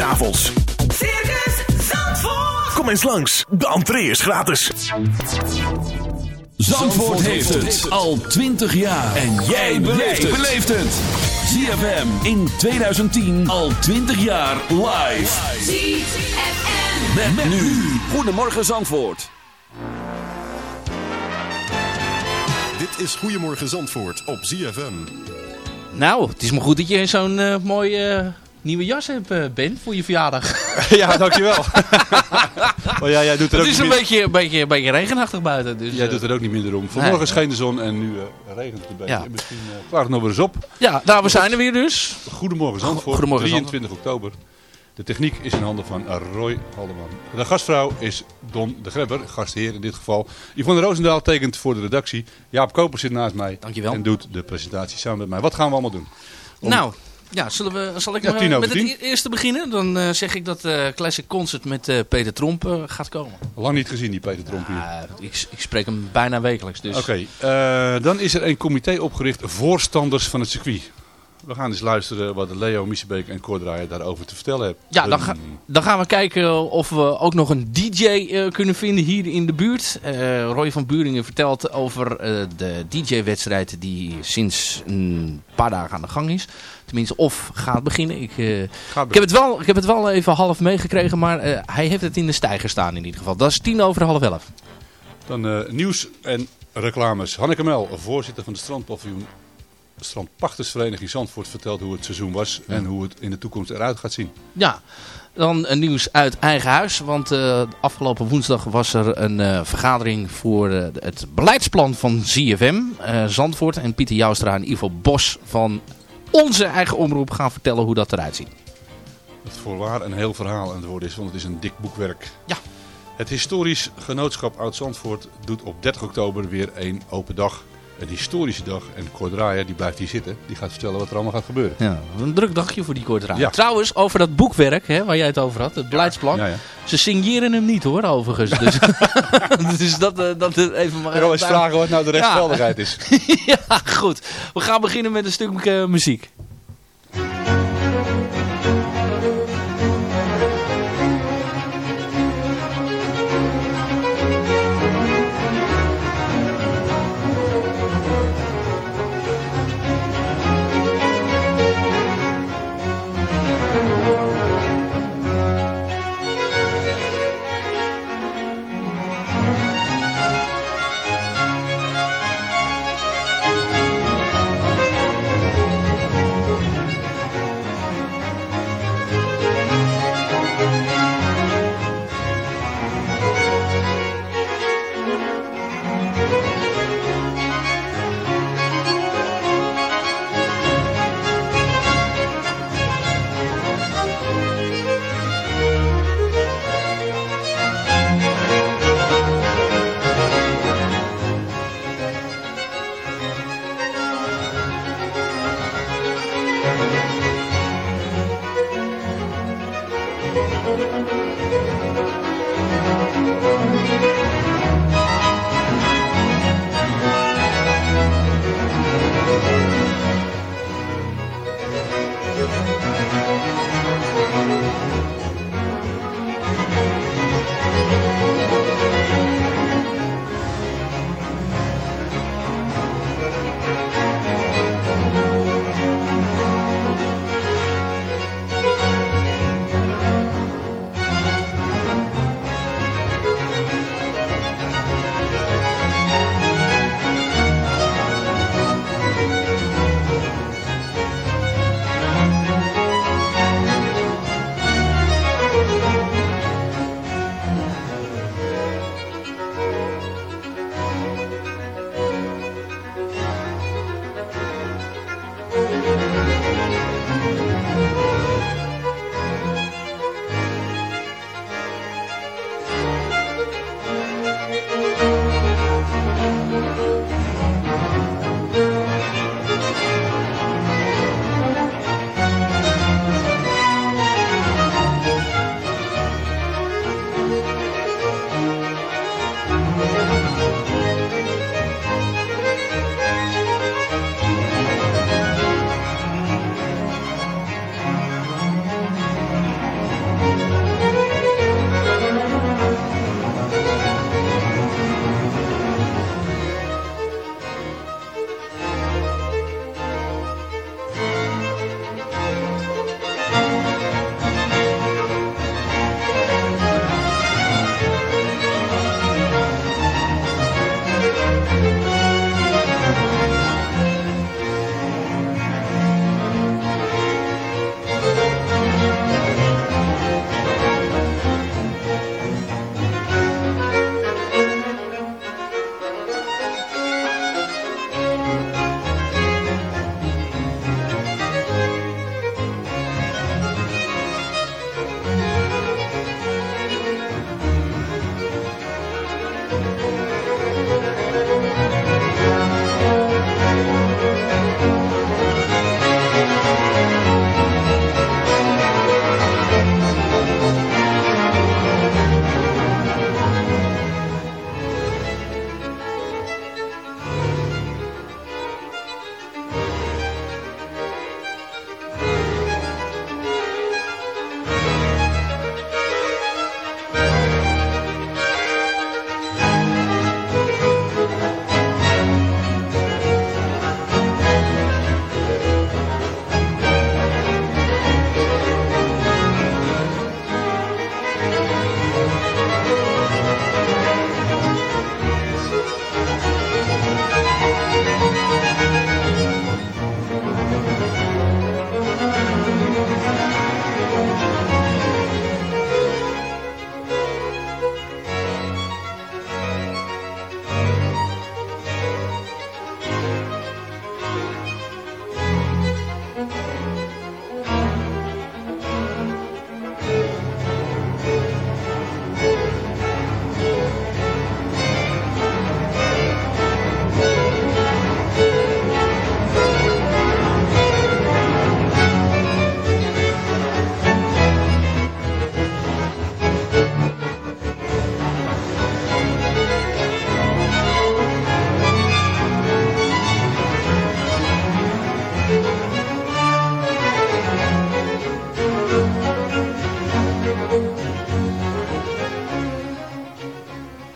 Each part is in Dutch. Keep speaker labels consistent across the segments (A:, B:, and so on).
A: Circus Zandvoort.
B: Kom eens langs, de entree is gratis.
C: Zandvoort heeft het al 20 jaar. En jij beleeft het. ZFM in 2010 al 20 jaar live.
A: ZFM.
C: Met, met nu. Goedemorgen Zandvoort.
D: Dit is Goedemorgen Zandvoort op ZFM.
E: Nou, het is maar goed dat je zo'n eh, mooie eh, nieuwe jas hebt, eh, Ben, voor je verjaardag.
F: ja, dankjewel. maar ja, jij doet er
E: Het
F: ook
E: is een beetje, een beetje, een beetje regenachtig buiten. Dus,
F: Jij
E: eh,
F: doet er ook niet minder om. Vanmorgen
E: Nee.
F: scheen de zon en nu eh, regent het een beetje.
E: Ja.
F: En Misschien uh, klaart het nog weer eens op.
E: Ja, nou, we zijn er weer dus.
F: Goedemorgen Zandvoort,
E: Goedemorgen,
F: 23 oktober. De techniek is in handen van Roy Haldeman. De gastvrouw is Don de Grebber, gastheer in dit geval. Yvonne Roosendaal tekent voor de redactie. Jaap Koper zit naast mij
E: Dankjewel.
F: en doet de presentatie samen met mij. Wat gaan we allemaal doen? Om-
E: Nou, ja, zullen we, zal ik
F: Ja,
E: maar met het e- eerste beginnen? Dan eh, zeg ik dat eh Classic Concert met eh, Peter Tromp gaat komen.
F: Lang niet gezien, die Peter Tromp hier.
E: Ik, ik spreek hem bijna wekelijks. Dus.
F: Oké, dan is er een comité opgericht, voorstanders van het circuit. We gaan eens luisteren wat Leo Miesebeek en Kordraaier daarover te vertellen hebben.
E: Ja, dan, ga- dan gaan we kijken of we ook nog een DJ kunnen vinden hier in de buurt. Roy van Buringen vertelt over de DJ-wedstrijd die sinds een paar dagen aan de gang is. Tenminste, of gaat beginnen. Ik, eh,
F: Gaat
E: ik, heb, het wel, ik heb het wel even half meegekregen, maar eh, hij heeft het in de stijger staan in ieder geval. Dat is tien over half elf.
F: Dan eh, nieuws en reclames. Hanneke Mel, voorzitter van de strandpaviljoen Strandpachtersvereniging Zandvoort, vertelt hoe het seizoen was en hoe het in de toekomst eruit gaat zien.
E: Ja, dan een nieuws uit eigen huis. Want eh, afgelopen woensdag was er een eh, vergadering voor het beleidsplan van ZFM. eh, Zandvoort en Pieter Joustra en Ivo Bos van onze eigen omroep gaan vertellen hoe dat eruit ziet.
F: Het voorwaar een heel verhaal aan het worden is, want het is een dik boekwerk.
E: Ja.
F: Het historisch genootschap Oud-Zandvoort doet op 30 oktober weer een open dag. Een historische dag. En Kordraaier, die blijft hier zitten. Die gaat vertellen wat er allemaal gaat gebeuren.
E: Ja, een druk dagje voor die
F: Ja.
E: Trouwens, over dat boekwerk hè, waar jij het over had, het beleidsplan.
F: Ja, ja.
E: Ze signeren hem niet hoor, overigens. Dus, dus dat, eh, dat even maar...
F: Ik wil eens vragen wat nou de rechtvaardigheid is.
E: ja, goed. We gaan beginnen met een stuk eh, muziek.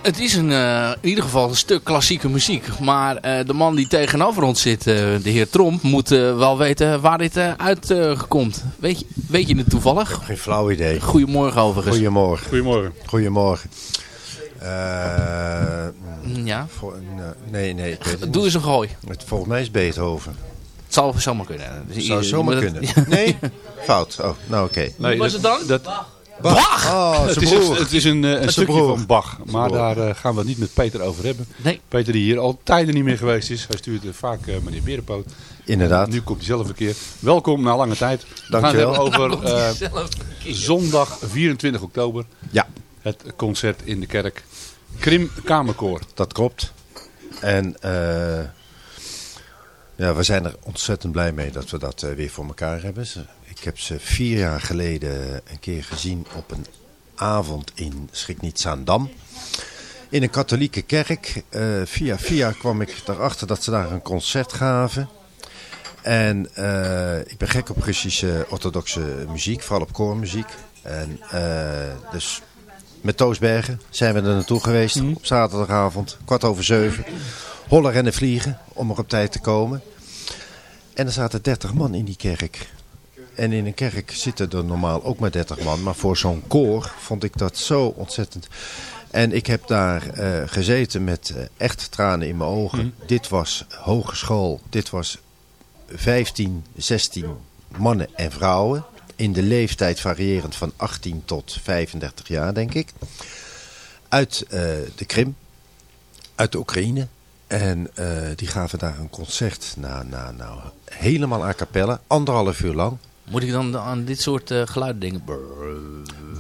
E: Het is een, eh, in ieder geval een stuk klassieke muziek. Maar eh, de man die tegenover ons zit, eh, de heer Tromp, moet eh, wel weten waar dit eh, uitkomt. weet, je, weet je het toevallig?
G: Geen flauw idee.
E: Goedemorgen overigens.
G: Goedemorgen.
F: Goedemorgen.
G: Goedemorgen. Eh,
E: Ja,
G: voor, nee, nee, het
E: doe eens een gooi.
G: Het, volgens mij is Beethoven.
E: Het zal zomaar kunnen. Dus
G: Zou zomaar
E: het-
G: kunnen. Nee? Fout. Oh, nou oké.
F: Nee,
E: was het dan?
F: Dat,
E: Bach!
G: Oh,
F: het,
G: zijn
F: is een,
G: broer.
F: het is een, eh, een stukje
G: broer.
F: van Bach, maar daar eh, gaan we het niet met Peter over hebben.
E: Nee.
F: Peter die hier al tijden niet meer geweest is. Hij stuurt vaak eh, meneer Berenpoot.
G: Inderdaad.
F: Nu komt hij zelf een keer. Welkom na lange tijd. We gaan het hebben over eh, zondag 24 oktober.
G: Ja,
F: Het concert in de kerk. Krim Kamerkoor.
G: dat klopt. En eh, ja, we zijn er ontzettend blij mee dat we dat weer voor elkaar hebben. Ik heb ze vier jaar geleden een keer gezien op een avond in Schrikniet-Zaandam. In een katholieke kerk. Eh, via via kwam ik erachter dat ze daar een concert gaven. En eh, ik ben gek op Russische orthodoxe muziek, vooral op koormuziek. En eh, dus met Toosbergen zijn we er naartoe geweest op zaterdagavond, kwart over zeven. Hollen rennen vliegen om er op tijd te komen. En er zaten 30 man in die kerk. En in een kerk zitten er normaal ook maar 30 man. Maar voor zo'n koor vond ik dat zo ontzettend. En ik heb daar eh, gezeten met eh, echt tranen in mijn ogen. Dit was hogeschool. Dit was 15, 16 mannen en vrouwen. In de leeftijd variërend van 18 tot 35 jaar, denk ik. Uit eh, de Krim. Uit de Oekraïne. En die gaven daar een concert. Nou, nou, nou. Helemaal a cappella. Anderhalf uur lang.
E: Moet ik dan aan dit soort eh, geluiden denken?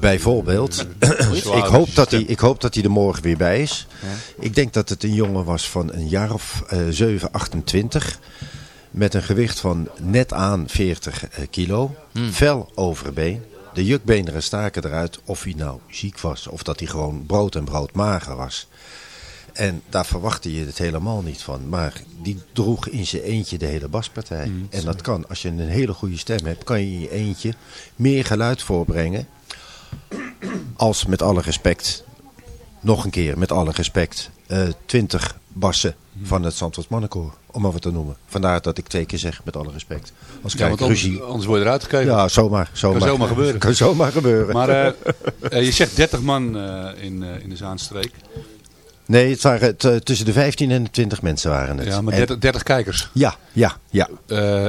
G: Bijvoorbeeld. ik, hoop dat hij, ik hoop dat hij er morgen weer bij is. Ik denk dat het een jongen was van een jaar of eh 7, 28. Met een gewicht van net aan 40 eh, kilo. Vel overbeen. De jukbeenderen staken eruit of hij nou ziek was. Of dat hij gewoon brood en brood mager was. En daar verwachtte je het helemaal niet van. Maar die droeg in zijn eentje de hele baspartij. en dat kan, als je een hele goede stem hebt, kan je in je eentje meer geluid voorbrengen. Als met alle respect, nog een keer met alle respect, eh 20 bassen van het Zandvoort Mannenkoor. Om maar wat te noemen. Vandaar dat ik twee keer zeg met alle respect. Als
F: Ja,
G: kijk
F: anders,
G: ruzie.
F: anders word je eruit gekeken.
G: Ja, zomaar. zomaar.
F: zomaar gebeuren.
G: Kan zomaar gebeuren.
F: Maar eh, eh, je zegt 30 man in, in de Zaanstreek.
G: Nee, het waren t- tussen de 15 en de 20 mensen waren het.
F: Ja, maar
G: En-
F: 30, 30 kijkers.
G: ja, ja, ja.
F: Eh,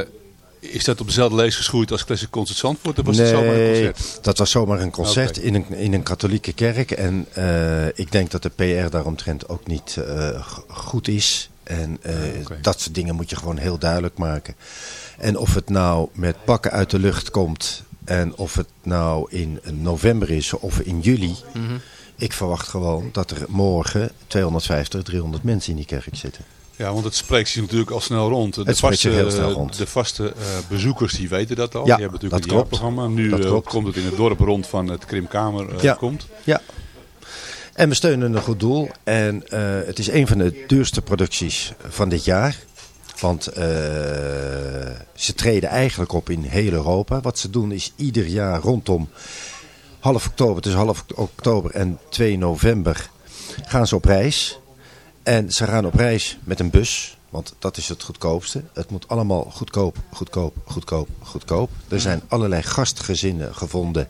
F: is dat op dezelfde lees geschoeid als Classic Concert Zandvoort? Of was het zomaar een
G: Nee,
F: concert?
G: dat was zomaar een concert in, een, in een katholieke kerk. En eh, ik denk dat de PR daaromtrent ook niet eh, goed is. En eh,
F: oké.
G: dat soort dingen moet je gewoon heel duidelijk maken. En of het nou met bakken uit de lucht komt... en of het nou in november is of in juli... Ik verwacht gewoon dat er morgen 250, 300 mensen in die kerk zitten.
F: Ja, want het spreekt zich natuurlijk al snel rond. De
G: Het spreekt
F: vaste,
G: zich heel snel rond.
F: De vaste eh, bezoekers die weten dat al.
G: Ja,
F: die hebben natuurlijk
G: dat
F: het
G: klopt.
F: jaarprogramma. Nu eh, komt het in het dorp rond van het Krimkamer eh,
G: Ja.
F: komt.
G: Ja. En we steunen een goed doel. En het is een van de duurste producties van dit jaar. Want ze treden eigenlijk op in heel Europa. Wat ze doen is ieder jaar rondom half oktober, tussen half oktober en 2 november, gaan ze op reis. En ze gaan op reis met een bus, want dat is het goedkoopste. Het moet allemaal goedkoop, goedkoop, goedkoop, goedkoop. Er zijn allerlei gastgezinnen gevonden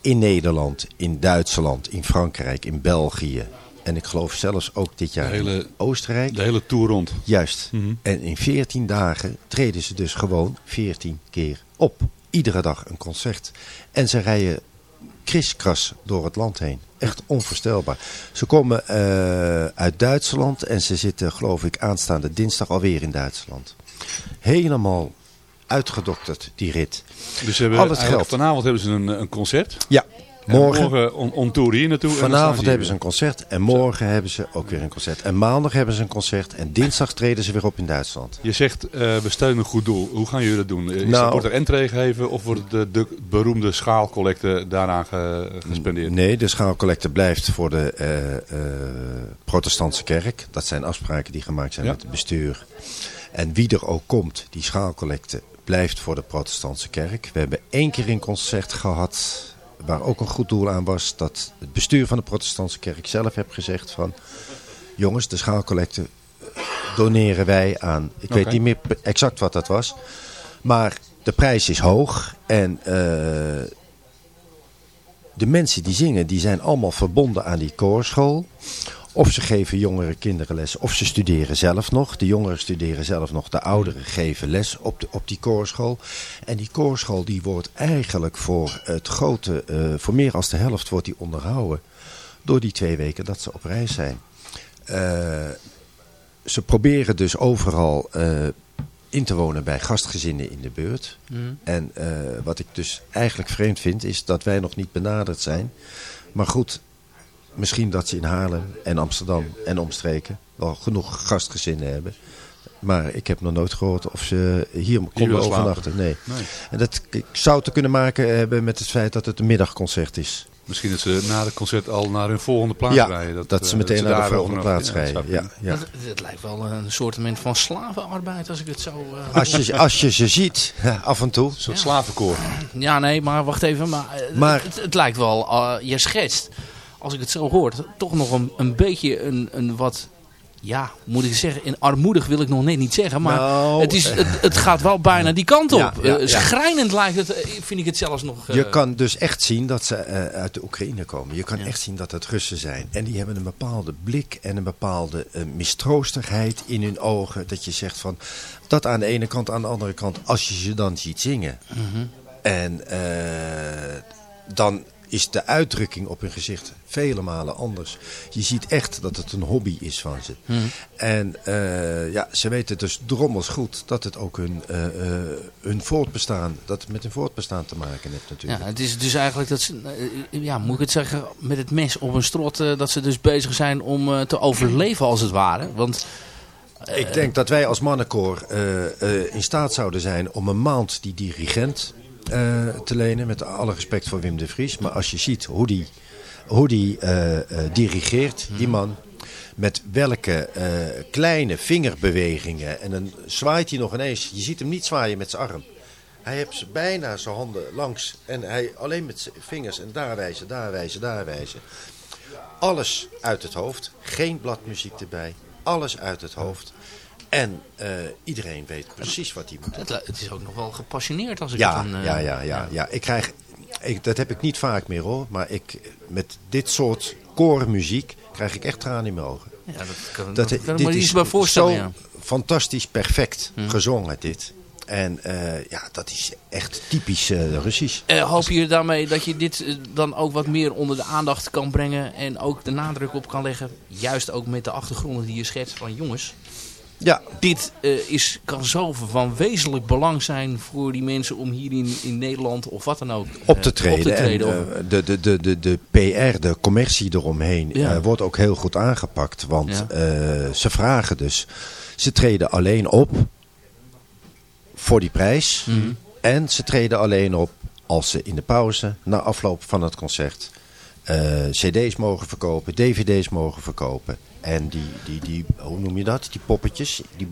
G: in Nederland, in Duitsland, in Frankrijk, in België. En ik geloof zelfs ook dit jaar
F: hele-
G: in Oostenrijk.
F: De hele tour rond.
G: Juist.
F: Mhm.
G: En in 14 dagen treden ze dus gewoon 14 keer op. Iedere dag een concert. En ze rijden kriskras door het land heen. Echt onvoorstelbaar. Ze komen eh, uit Duitsland en ze zitten geloof ik aanstaande dinsdag alweer in Duitsland. Helemaal uitgedokterd die rit.
F: Dus ze hebben
G: Al het geld.
F: vanavond hebben ze een, een concert.
G: Ja, morgen.
F: morgen on, on tour hier naartoe.
G: Vanavond hebben ze een concert en morgen hebben ze ook weer een concert. En maandag hebben ze een concert en dinsdag treden ze weer op in Duitsland.
F: Je zegt, eh, we steunen een goed doel. Hoe gaan jullie dat doen? Is
G: Nou-
F: er, wordt er entree gegeven of wordt de, de beroemde schaalcollecte daaraan ge- gespendeerd?
G: Nee, de schaalcollecte blijft voor de eh, eh, protestantse kerk. Dat zijn afspraken die gemaakt zijn
F: Ja.
G: met het bestuur. En wie er ook komt, die schaalcollecte blijft voor de protestantse kerk. We hebben één keer een concert gehad waar ook een goed doel aan was. Dat het bestuur van de protestantse kerk zelf heeft gezegd van... Jongens, de schaalcollecte eh, doneren wij aan. Ik weet niet meer exact wat dat was. Maar de prijs is hoog. En eh, de mensen die zingen, die zijn allemaal verbonden aan die koorschool. Of ze geven jongere kinderen les, of ze studeren zelf nog. De jongeren studeren zelf nog, de ouderen geven les op, de, op die koorschool. En die koorschool die wordt eigenlijk voor het grote, eh, voor meer dan de helft wordt die onderhouden. Door die twee weken dat ze op reis zijn. Eh, ze proberen dus overal eh, in te wonen bij gastgezinnen in de buurt. En eh, wat ik dus eigenlijk vreemd vind is dat wij nog niet benaderd zijn. Maar goed, misschien dat ze in Haarlem en Amsterdam en omstreken wel genoeg gastgezinnen hebben. Maar ik heb nog nooit gehoord of ze hier konden overnachten. Nee.
F: Nee.
G: En dat ik zou te kunnen maken hebben met het feit dat het een middagconcert is.
F: Misschien dat ze na het concert al naar hun volgende plaats
G: ja,
F: rijden.
G: dat,
F: eh,
G: ze meteen naar de volgende plaats rijden. Ja.
E: Dat, het lijkt wel een soort van slavenarbeid als ik het zo... eh,
G: Als, je, als je ze ziet, af en toe.
F: Een soort slavenkoor.
E: Ja, nee, maar wacht even. Maar, eh,
G: Maar-
E: het, het lijkt wel, eh, je schetst, als ik het zo hoor, toch nog een, een beetje een, een wat, ja, moet ik zeggen, in armoedig wil ik nog net niet zeggen. Maar
G: Nou,
E: het, is, het, het gaat wel bijna die kant op.
G: Ja, ja,
E: Eh,
G: ja.
E: schrijnend lijkt het, eh, vind ik het zelfs nog. eh,
G: Je kan dus echt zien dat ze eh, uit de Oekraïne komen. Je kan echt zien dat het Russen zijn. En die hebben een bepaalde blik en een bepaalde eh, mistroostigheid in hun ogen. Dat je zegt van, dat aan de ene kant, aan de andere kant, als je ze dan ziet zingen. En eh, dan is de uitdrukking op hun gezicht vele malen anders. Je ziet echt dat het een hobby is van ze. En eh, ja, ze weten dus drommels goed dat het ook hun, eh, eh, hun voortbestaan, dat het met hun voortbestaan te maken heeft natuurlijk.
E: Ja, het is dus eigenlijk dat ze, ja, moet ik het zeggen, met het mes op een strot, dat ze dus bezig zijn om te overleven als het ware. Want
G: Ik denk dat wij als mannenkoor in staat zouden zijn om een maand die dirigent eh, te lenen. Met alle respect voor Wim de Vries. Maar als je ziet hoe die, hoe die eh, eh, dirigeert, die man. Met welke kleine vingerbewegingen. En dan zwaait hij nog ineens. Je ziet hem niet zwaaien met zijn arm. Hij heeft bijna zijn handen langs. En hij alleen met zijn vingers. En daar wijzen, daar wijzen, daar wijzen. Alles uit het hoofd. Geen bladmuziek erbij. Alles uit het hoofd. En eh, iedereen weet precies wat hij moet doen.
E: het, is ook nog wel gepassioneerd als ik
G: Ja,
E: het dan... eh,
G: ja, ja, ja, ja. Ik krijg, ik, dat heb ik niet vaak meer hoor. Maar ik, met dit soort koormuziek krijg ik echt tranen in mijn ogen.
E: Ja, dat kan,
G: Dat,
E: dat kan ik
G: dit
E: me
G: is
E: iets bij voorstellen,
G: zo
E: ja.
G: fantastisch perfect gezongen dit. En eh, ja, dat is echt typisch Russisch.
E: Eh, hoop je daarmee dat je dit dan ook wat meer onder de aandacht kan brengen en ook de nadruk op kan leggen, juist ook met de achtergronden die je schetst van jongens,
G: Ja,
E: dit eh, is, kan zo van wezenlijk belang zijn voor die mensen om hier in, in Nederland of wat dan ook
G: op
E: eh,
G: te treden.
E: Op te treden.
G: En,
E: Of-
G: eh, de, de, de, de, de PR, de commercie eromheen,
E: Ja.
G: eh, wordt ook heel goed aangepakt. Want
E: Ja.
G: eh, ze vragen dus, ze treden alleen op voor die prijs.
E: Mhm.
G: En ze treden alleen op als ze in de pauze, na afloop van het concert, eh, cd's mogen verkopen, dvd's mogen verkopen. En die, die, die, hoe noem je dat? Die poppetjes, die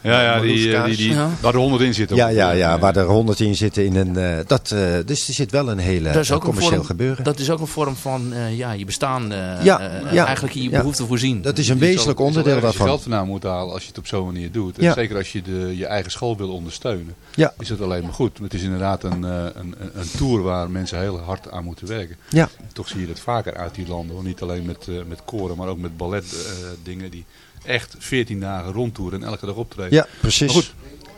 F: Ja, ja die, eh, die, die,
E: Ja.
F: waar er honderd in zitten.
G: Ja, ja, ja, waar er honderd in zitten in een... eh, dat, eh, dus er zit wel een hele
E: dat is ook een
G: commercieel
E: vorm,
G: gebeuren.
E: Dat is ook een vorm van eh, ja, je bestaan eh,
G: Ja, ja,
E: eigenlijk in je
G: ja.
E: behoefte voorzien.
G: Dat is een wezenlijk onderdeel
F: ergens je
G: daarvan.
F: geld vandaan moeten halen als je het op zo'n manier doet. En
G: Ja.
F: Zeker als je de, je eigen school wil ondersteunen.
G: Ja.
F: Is het alleen maar goed. Het is inderdaad een, eh, een, een, een tour waar mensen heel hard aan moeten werken.
G: Ja,
F: Toch zie je dat vaker uit die landen. Hoor. Niet alleen met, met koren, maar ook met ballet dingen die echt 14 dagen rondtoeren en elke dag optreden.
G: ja precies.
F: Maar goed,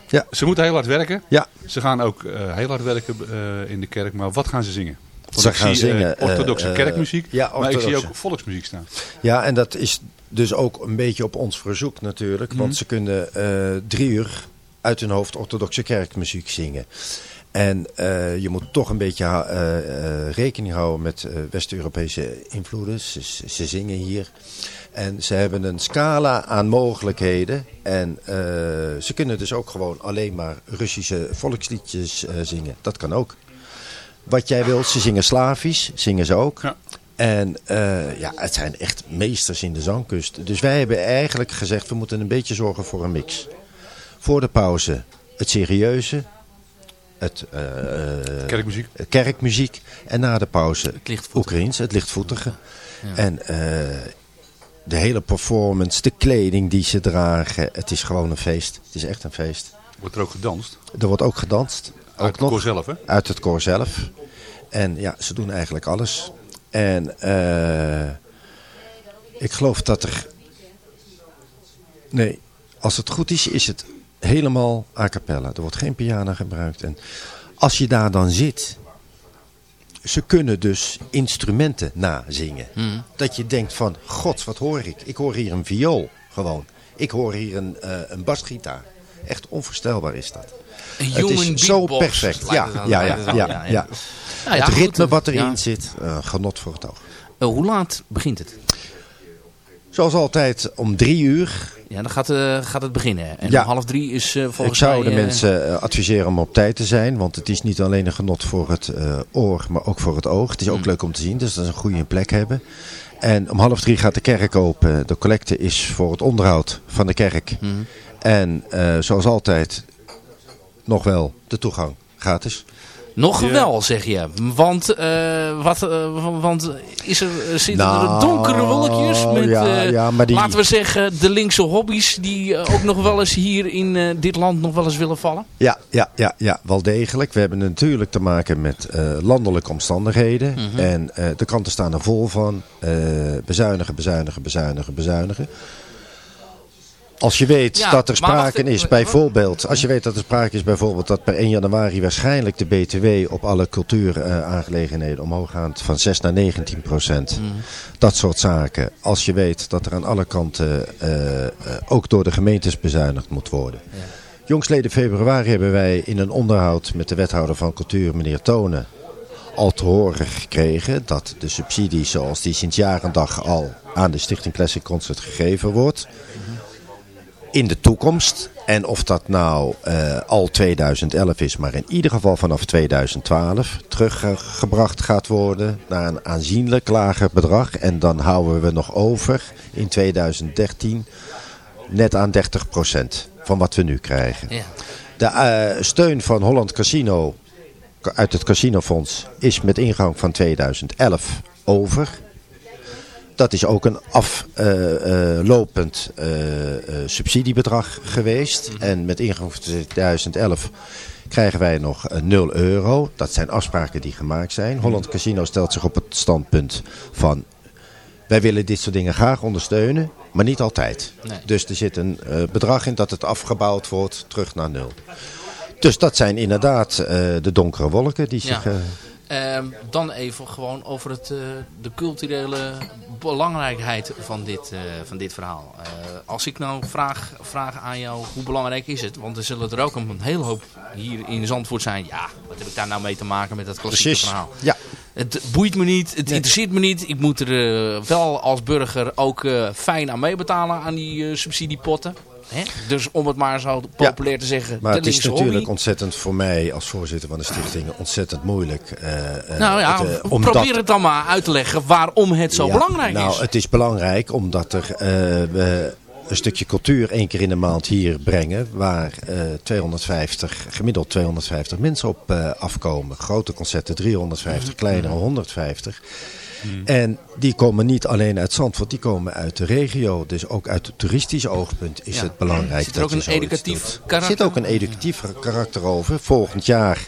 G: Ja.
F: ze moeten heel hard werken.
G: Ja,
F: Ze gaan ook eh, heel hard werken eh, in de kerk. Maar wat gaan ze zingen? Want
G: Ze
F: ik
G: gaan
F: zie, eh,
G: zingen, eh,
F: orthodoxe
G: eh,
F: kerkmuziek.
G: ja,
F: maar ik zie ook volksmuziek staan.
G: ja, en dat is dus ook een beetje op ons verzoek natuurlijk.
F: Mhm.
G: Want ze kunnen eh, drie uur uit hun hoofd orthodoxe kerkmuziek zingen. En eh, je moet toch een beetje eh, eh, rekening houden met West-Europese invloeden. Ze, ze- zingen hier. En ze hebben een scala aan mogelijkheden. En ze kunnen dus ook gewoon alleen maar Russische volksliedjes zingen. Dat kan ook. Wat jij wilt, ze zingen Slavisch, zingen ze ook.
F: Ja.
G: En ja, het zijn echt meesters in de zangkust. Dus wij hebben eigenlijk gezegd, we moeten een beetje zorgen voor een mix. Voor de pauze het serieuze. Het eh,
F: Kerkmuziek.
G: eh, kerkmuziek. En na de pauze. Oekraïens, het lichtvoetige. En eh, de hele performance, de kleding die ze dragen. Het is gewoon een feest. Het is echt een feest.
F: Wordt er ook gedanst?
G: Er wordt ook gedanst.
F: Uit
G: Ook
F: het
G: nog.
F: koor zelf, hè?
G: Uit het koor zelf. En ja, ze doen eigenlijk alles. En eh, ik geloof dat er... Nee, als het goed is, is het helemaal a cappella. Er wordt geen piano gebruikt. En als je daar dan zit... Ze kunnen dus instrumenten nazingen. Dat je denkt van, god, wat hoor ik? Ik hoor hier een viool, gewoon. Ik hoor hier een, eh, een basgitaar. Echt onvoorstelbaar is dat.
E: Een
G: Het is zo perfect. Ja, ja, ja, ja, ja.
E: Nou ja,
G: Het ritme wat erin zit, eh, genot voor het oog.
E: Eh, hoe laat begint het?
G: Zoals altijd om drie uur.
E: Ja, dan gaat, eh, gaat het beginnen. En
G: Ja.
E: om half drie is eh,
G: Ik
E: volgens
G: zou
E: mij...
G: de
E: eh,
G: mensen adviseren om op tijd te zijn. Want het is niet alleen een genot voor het oor, maar ook voor het oog. Het is ook
E: Hmm.
G: leuk om te zien, dus dat is een goede plek hebben. En om half drie gaat de kerk open. De collecte is voor het onderhoud van de kerk.
E: Hmm.
G: En zoals altijd nog wel de toegang gratis.
E: Nog
F: Ja.
E: wel, zeg je. Want, eh, wat, eh, want is er, eh, zitten er
G: Nou,
E: donkere wolkjes met,
G: ja, ja, maar die-
E: laten we zeggen, de linkse hobby's die ook nog wel eens hier in dit land nog wel eens willen vallen?
G: Ja, ja, ja, ja, wel degelijk. We hebben natuurlijk te maken met landelijke omstandigheden.
E: Mhm.
G: En de kranten staan er vol van. bezuinigen, bezuinigen, bezuinigen, bezuinigen. Als je weet
E: Ja,
G: dat er sprake is, bijvoorbeeld, als je weet dat er sprake is bijvoorbeeld dat per 1 januari waarschijnlijk de BTW op alle cultuuraangelegenheden omhoog gaat van 6 naar 19 procent.
E: Mhm.
G: Dat soort zaken. Als je weet dat er aan alle kanten eh, eh, ook door de gemeentes bezuinigd moet worden. Jongstleden februari hebben wij in een onderhoud met de wethouder van cultuur, meneer Tonen, al te horen gekregen dat de subsidie zoals die sinds jaar en dag al aan de Stichting Classic Concert gegeven wordt, in de toekomst, en of dat nou eh, al 2011 is, maar in ieder geval vanaf 2012 teruggebracht gaat worden naar een aanzienlijk lager bedrag. En dan houden we nog over in 2013 net aan 30% van wat we nu krijgen.
E: Ja.
G: De eh, steun van Holland Casino uit het casinofonds is met ingang van 2011 over. Dat is ook een aflopend eh, eh, subsidiebedrag geweest. En met ingang van 2011 krijgen wij nog eh, 0 euro. Dat zijn afspraken die gemaakt zijn. Holland Casino stelt zich op het standpunt van... Wij willen dit soort dingen graag ondersteunen, maar niet altijd.
E: Nee.
G: Dus er zit een eh, bedrag in dat het afgebouwd wordt terug naar nul. Dus dat zijn inderdaad eh, de donkere wolken die zich... eh,
E: Ehm, dan even gewoon over het, eh, de culturele belangrijkheid van dit, eh, van dit verhaal. Eh, als ik nou vraag, vraag aan jou, hoe belangrijk is het? Want er zullen er ook een hele hoop hier in Zandvoort zijn. Ja, wat heb ik daar nou mee te maken met dat klassieke
G: Precies.
E: verhaal?
G: Ja.
E: Het boeit me niet, het interesseert me niet. Ik moet er wel als burger ook fijn aan meebetalen aan die subsidiepotten. Hè? Dus om het maar zo populair te zeggen,
G: Maar het is natuurlijk
E: hobby.
G: ontzettend voor mij als voorzitter van de stichting ontzettend moeilijk. eh, eh,
E: Nou ja,
G: het, eh, omdat-
E: probeer het dan maar uit te leggen waarom het zo
G: Ja,
E: belangrijk
G: nou,
E: is.
G: het is belangrijk omdat er eh, we een stukje cultuur één keer in de maand hier brengen. Waar eh, 250, gemiddeld 250 mensen op eh, afkomen. Grote concerten 350, kleinere 150. En die komen niet alleen uit Zandvoort, die komen uit de regio. Dus ook uit het toeristisch oogpunt is
E: Ja.
G: het belangrijk
E: Zit er
G: dat
E: ook een educatief
G: doet. Er
E: karakter?
G: zit ook een educatief karakter over. Volgend jaar,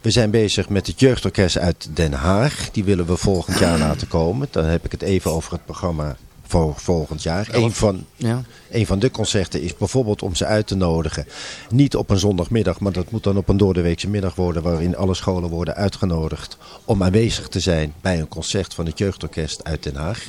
G: we zijn bezig met het jeugdorkest uit Den Haag. Die willen we volgend jaar laten komen. Dan heb ik het even over het programma voor volgend jaar. Een van,
E: Ja.
G: Een van de concerten is bijvoorbeeld om ze uit te nodigen. Niet op een zondagmiddag, maar dat moet dan op een doordeweekse middag worden. Waarin alle scholen worden uitgenodigd om aanwezig te zijn bij een concert van het jeugdorkest uit Den Haag.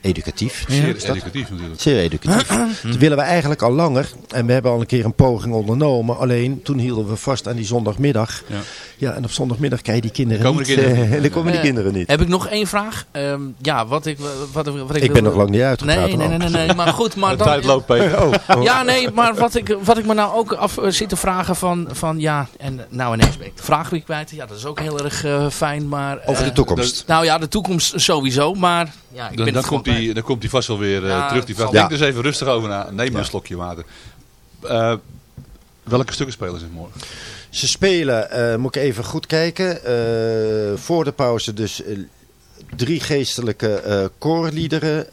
G: Educatief.
F: Zeer educatief natuurlijk.
G: Zeer educatief. Dat willen we eigenlijk al langer. En we hebben al een keer een poging ondernomen. Alleen toen hielden we vast aan die zondagmiddag.
F: Ja.
G: Ja, en op zondagmiddag krijg je die kinderen
F: Dan komen
G: niet.
F: de kinderen
G: eh, dan komen die
E: Eh,
G: kinderen niet.
E: Heb ik nog één vraag? Ehm, ja, wat ik, wat, wat ik,
G: Ik
E: wil-
G: ben nog lang niet uitgepraat.
E: Nee, nee, nee, nee, nee, maar goed. Maar
F: De
E: dan,
F: tijd loopt, Peter.
G: Oh,
E: Ja, nee, maar wat ik, wat ik me nou ook af eh, zit te vragen van, van ja, en nou ineens ben ik de vraag weer kwijt. Ja, dat is ook heel erg eh, fijn, maar...
G: Over de
E: eh,
G: toekomst.
E: Nou ja, de toekomst sowieso, maar ja, ik
F: Dan,
E: ben
F: dan, komt die, dan komt die vast wel weer eh,
E: Ja,
F: terug. Die vraag. Denk dus even rustig over na. Neem maar een slokje water. Eh, welke stukken spelen ze morgen?
G: Ze spelen, eh, moet ik even goed kijken, eh, voor de pauze dus eh, drie geestelijke eh koorliederen.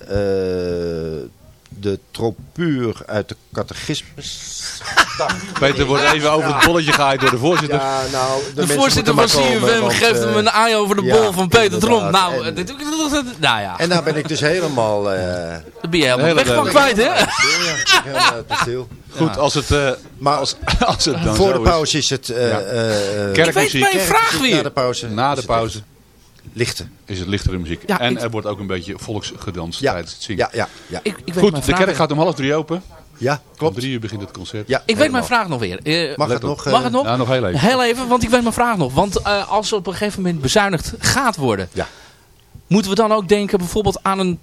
G: De tropuur uit de catechismus.
F: Peter wordt even over het bolletje gehaaid door de voorzitter.
G: Ja, nou, de,
E: voorzitter van CFM geeft hem
G: eh,
E: een aai over de
G: ja,
E: bol van Peter Tromp. Nou,
G: En-
E: dit, nou ja,
G: En daar ben ik dus helemaal... eh
E: dan ben je helemaal
F: Hele
E: weg van kwijt, hè?
G: stil.
F: Goed, als het, eh,
G: Maar
F: als, als het dan
G: voor
F: zo
G: de
F: is.
G: pauze is het... eh
F: Ja.
G: eh,
F: Kerk-
E: Ik weet mijn vraag
G: Na
E: weer.
G: de pauze.
F: Na de
G: het
F: pauze
G: Lichte.
F: is het lichtere muziek.
E: Ja,
F: en
E: ik-
F: er wordt ook een beetje volksgedanst
G: Ja,
F: tijdens het zingen.
G: ja, ja, ja.
E: Ik, ik weet
F: Goed, de
E: vraag
F: kerk gaat om half drie open.
G: Ja,
F: Om
G: klopt.
F: drie uur begint het concert.
G: Ja,
E: Ik weet mijn vraag nog weer. Eh,
G: Mag het nog? eh,
E: Mag het nog?
F: Ja, nog heel even.
E: Heel even, want ik weet mijn vraag nog. Want eh, als er op een gegeven moment bezuinigd gaat worden...
G: Ja.
E: moeten we dan ook denken bijvoorbeeld aan een,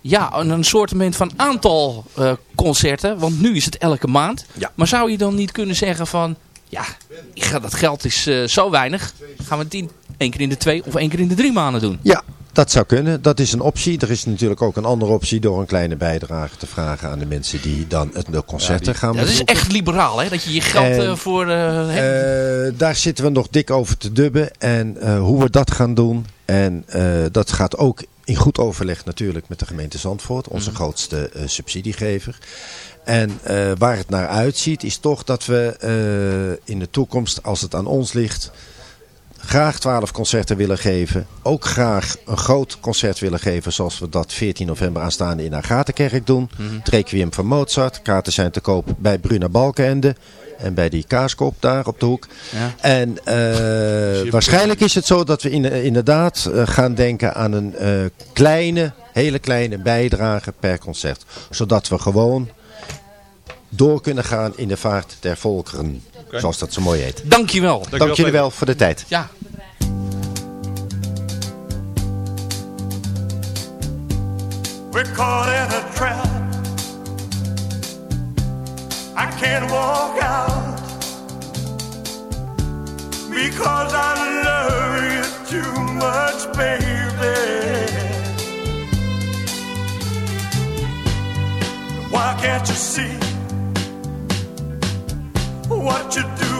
E: ja, aan een soort van aantal eh, concerten? Want nu is het elke maand.
G: Ja.
E: Maar zou je dan niet kunnen zeggen van... ja, dat geld is eh, zo weinig. Gaan we het in, één keer in de twee of één keer in de drie maanden doen?
G: Ja, dat zou kunnen. Dat is een optie. Er is natuurlijk ook een andere optie door een kleine bijdrage te vragen aan de mensen die dan het de concerten
F: Ja, die-
G: gaan
E: Ja, dat is echt liberaal, hè? Dat je je geld
G: En,
E: eh, voor... hebt.
G: Eh, daar zitten we nog dik over te dubben. En hoe we dat gaan doen. En dat gaat ook in goed overleg natuurlijk met de gemeente Zandvoort. Onze
E: Mhm.
G: grootste subsidiegever. En eh, waar het naar uitziet is toch dat we eh, in de toekomst, als het aan ons ligt... graag 12 concerten willen geven. Ook graag een groot concert willen geven zoals we dat 14 november aanstaande in Agatenkerk doen. Het Requiem van Mozart. Kaarten zijn te koop bij Bruna Balkenende. En bij die kaaskop daar op de hoek.
E: Ja.
G: En eh, waarschijnlijk is het zo dat we in, inderdaad gaan denken aan een eh, kleine, hele kleine bijdrage per concert. Zodat we gewoon door kunnen gaan in de vaart der volkeren. Zoals dat zo mooi heet.
E: Dankjewel.
G: Dank jullie wel voor de tijd.
E: Ja.
H: We're caught in a trap. I can't walk out because I love you too much, baby. Why can't you see what you do.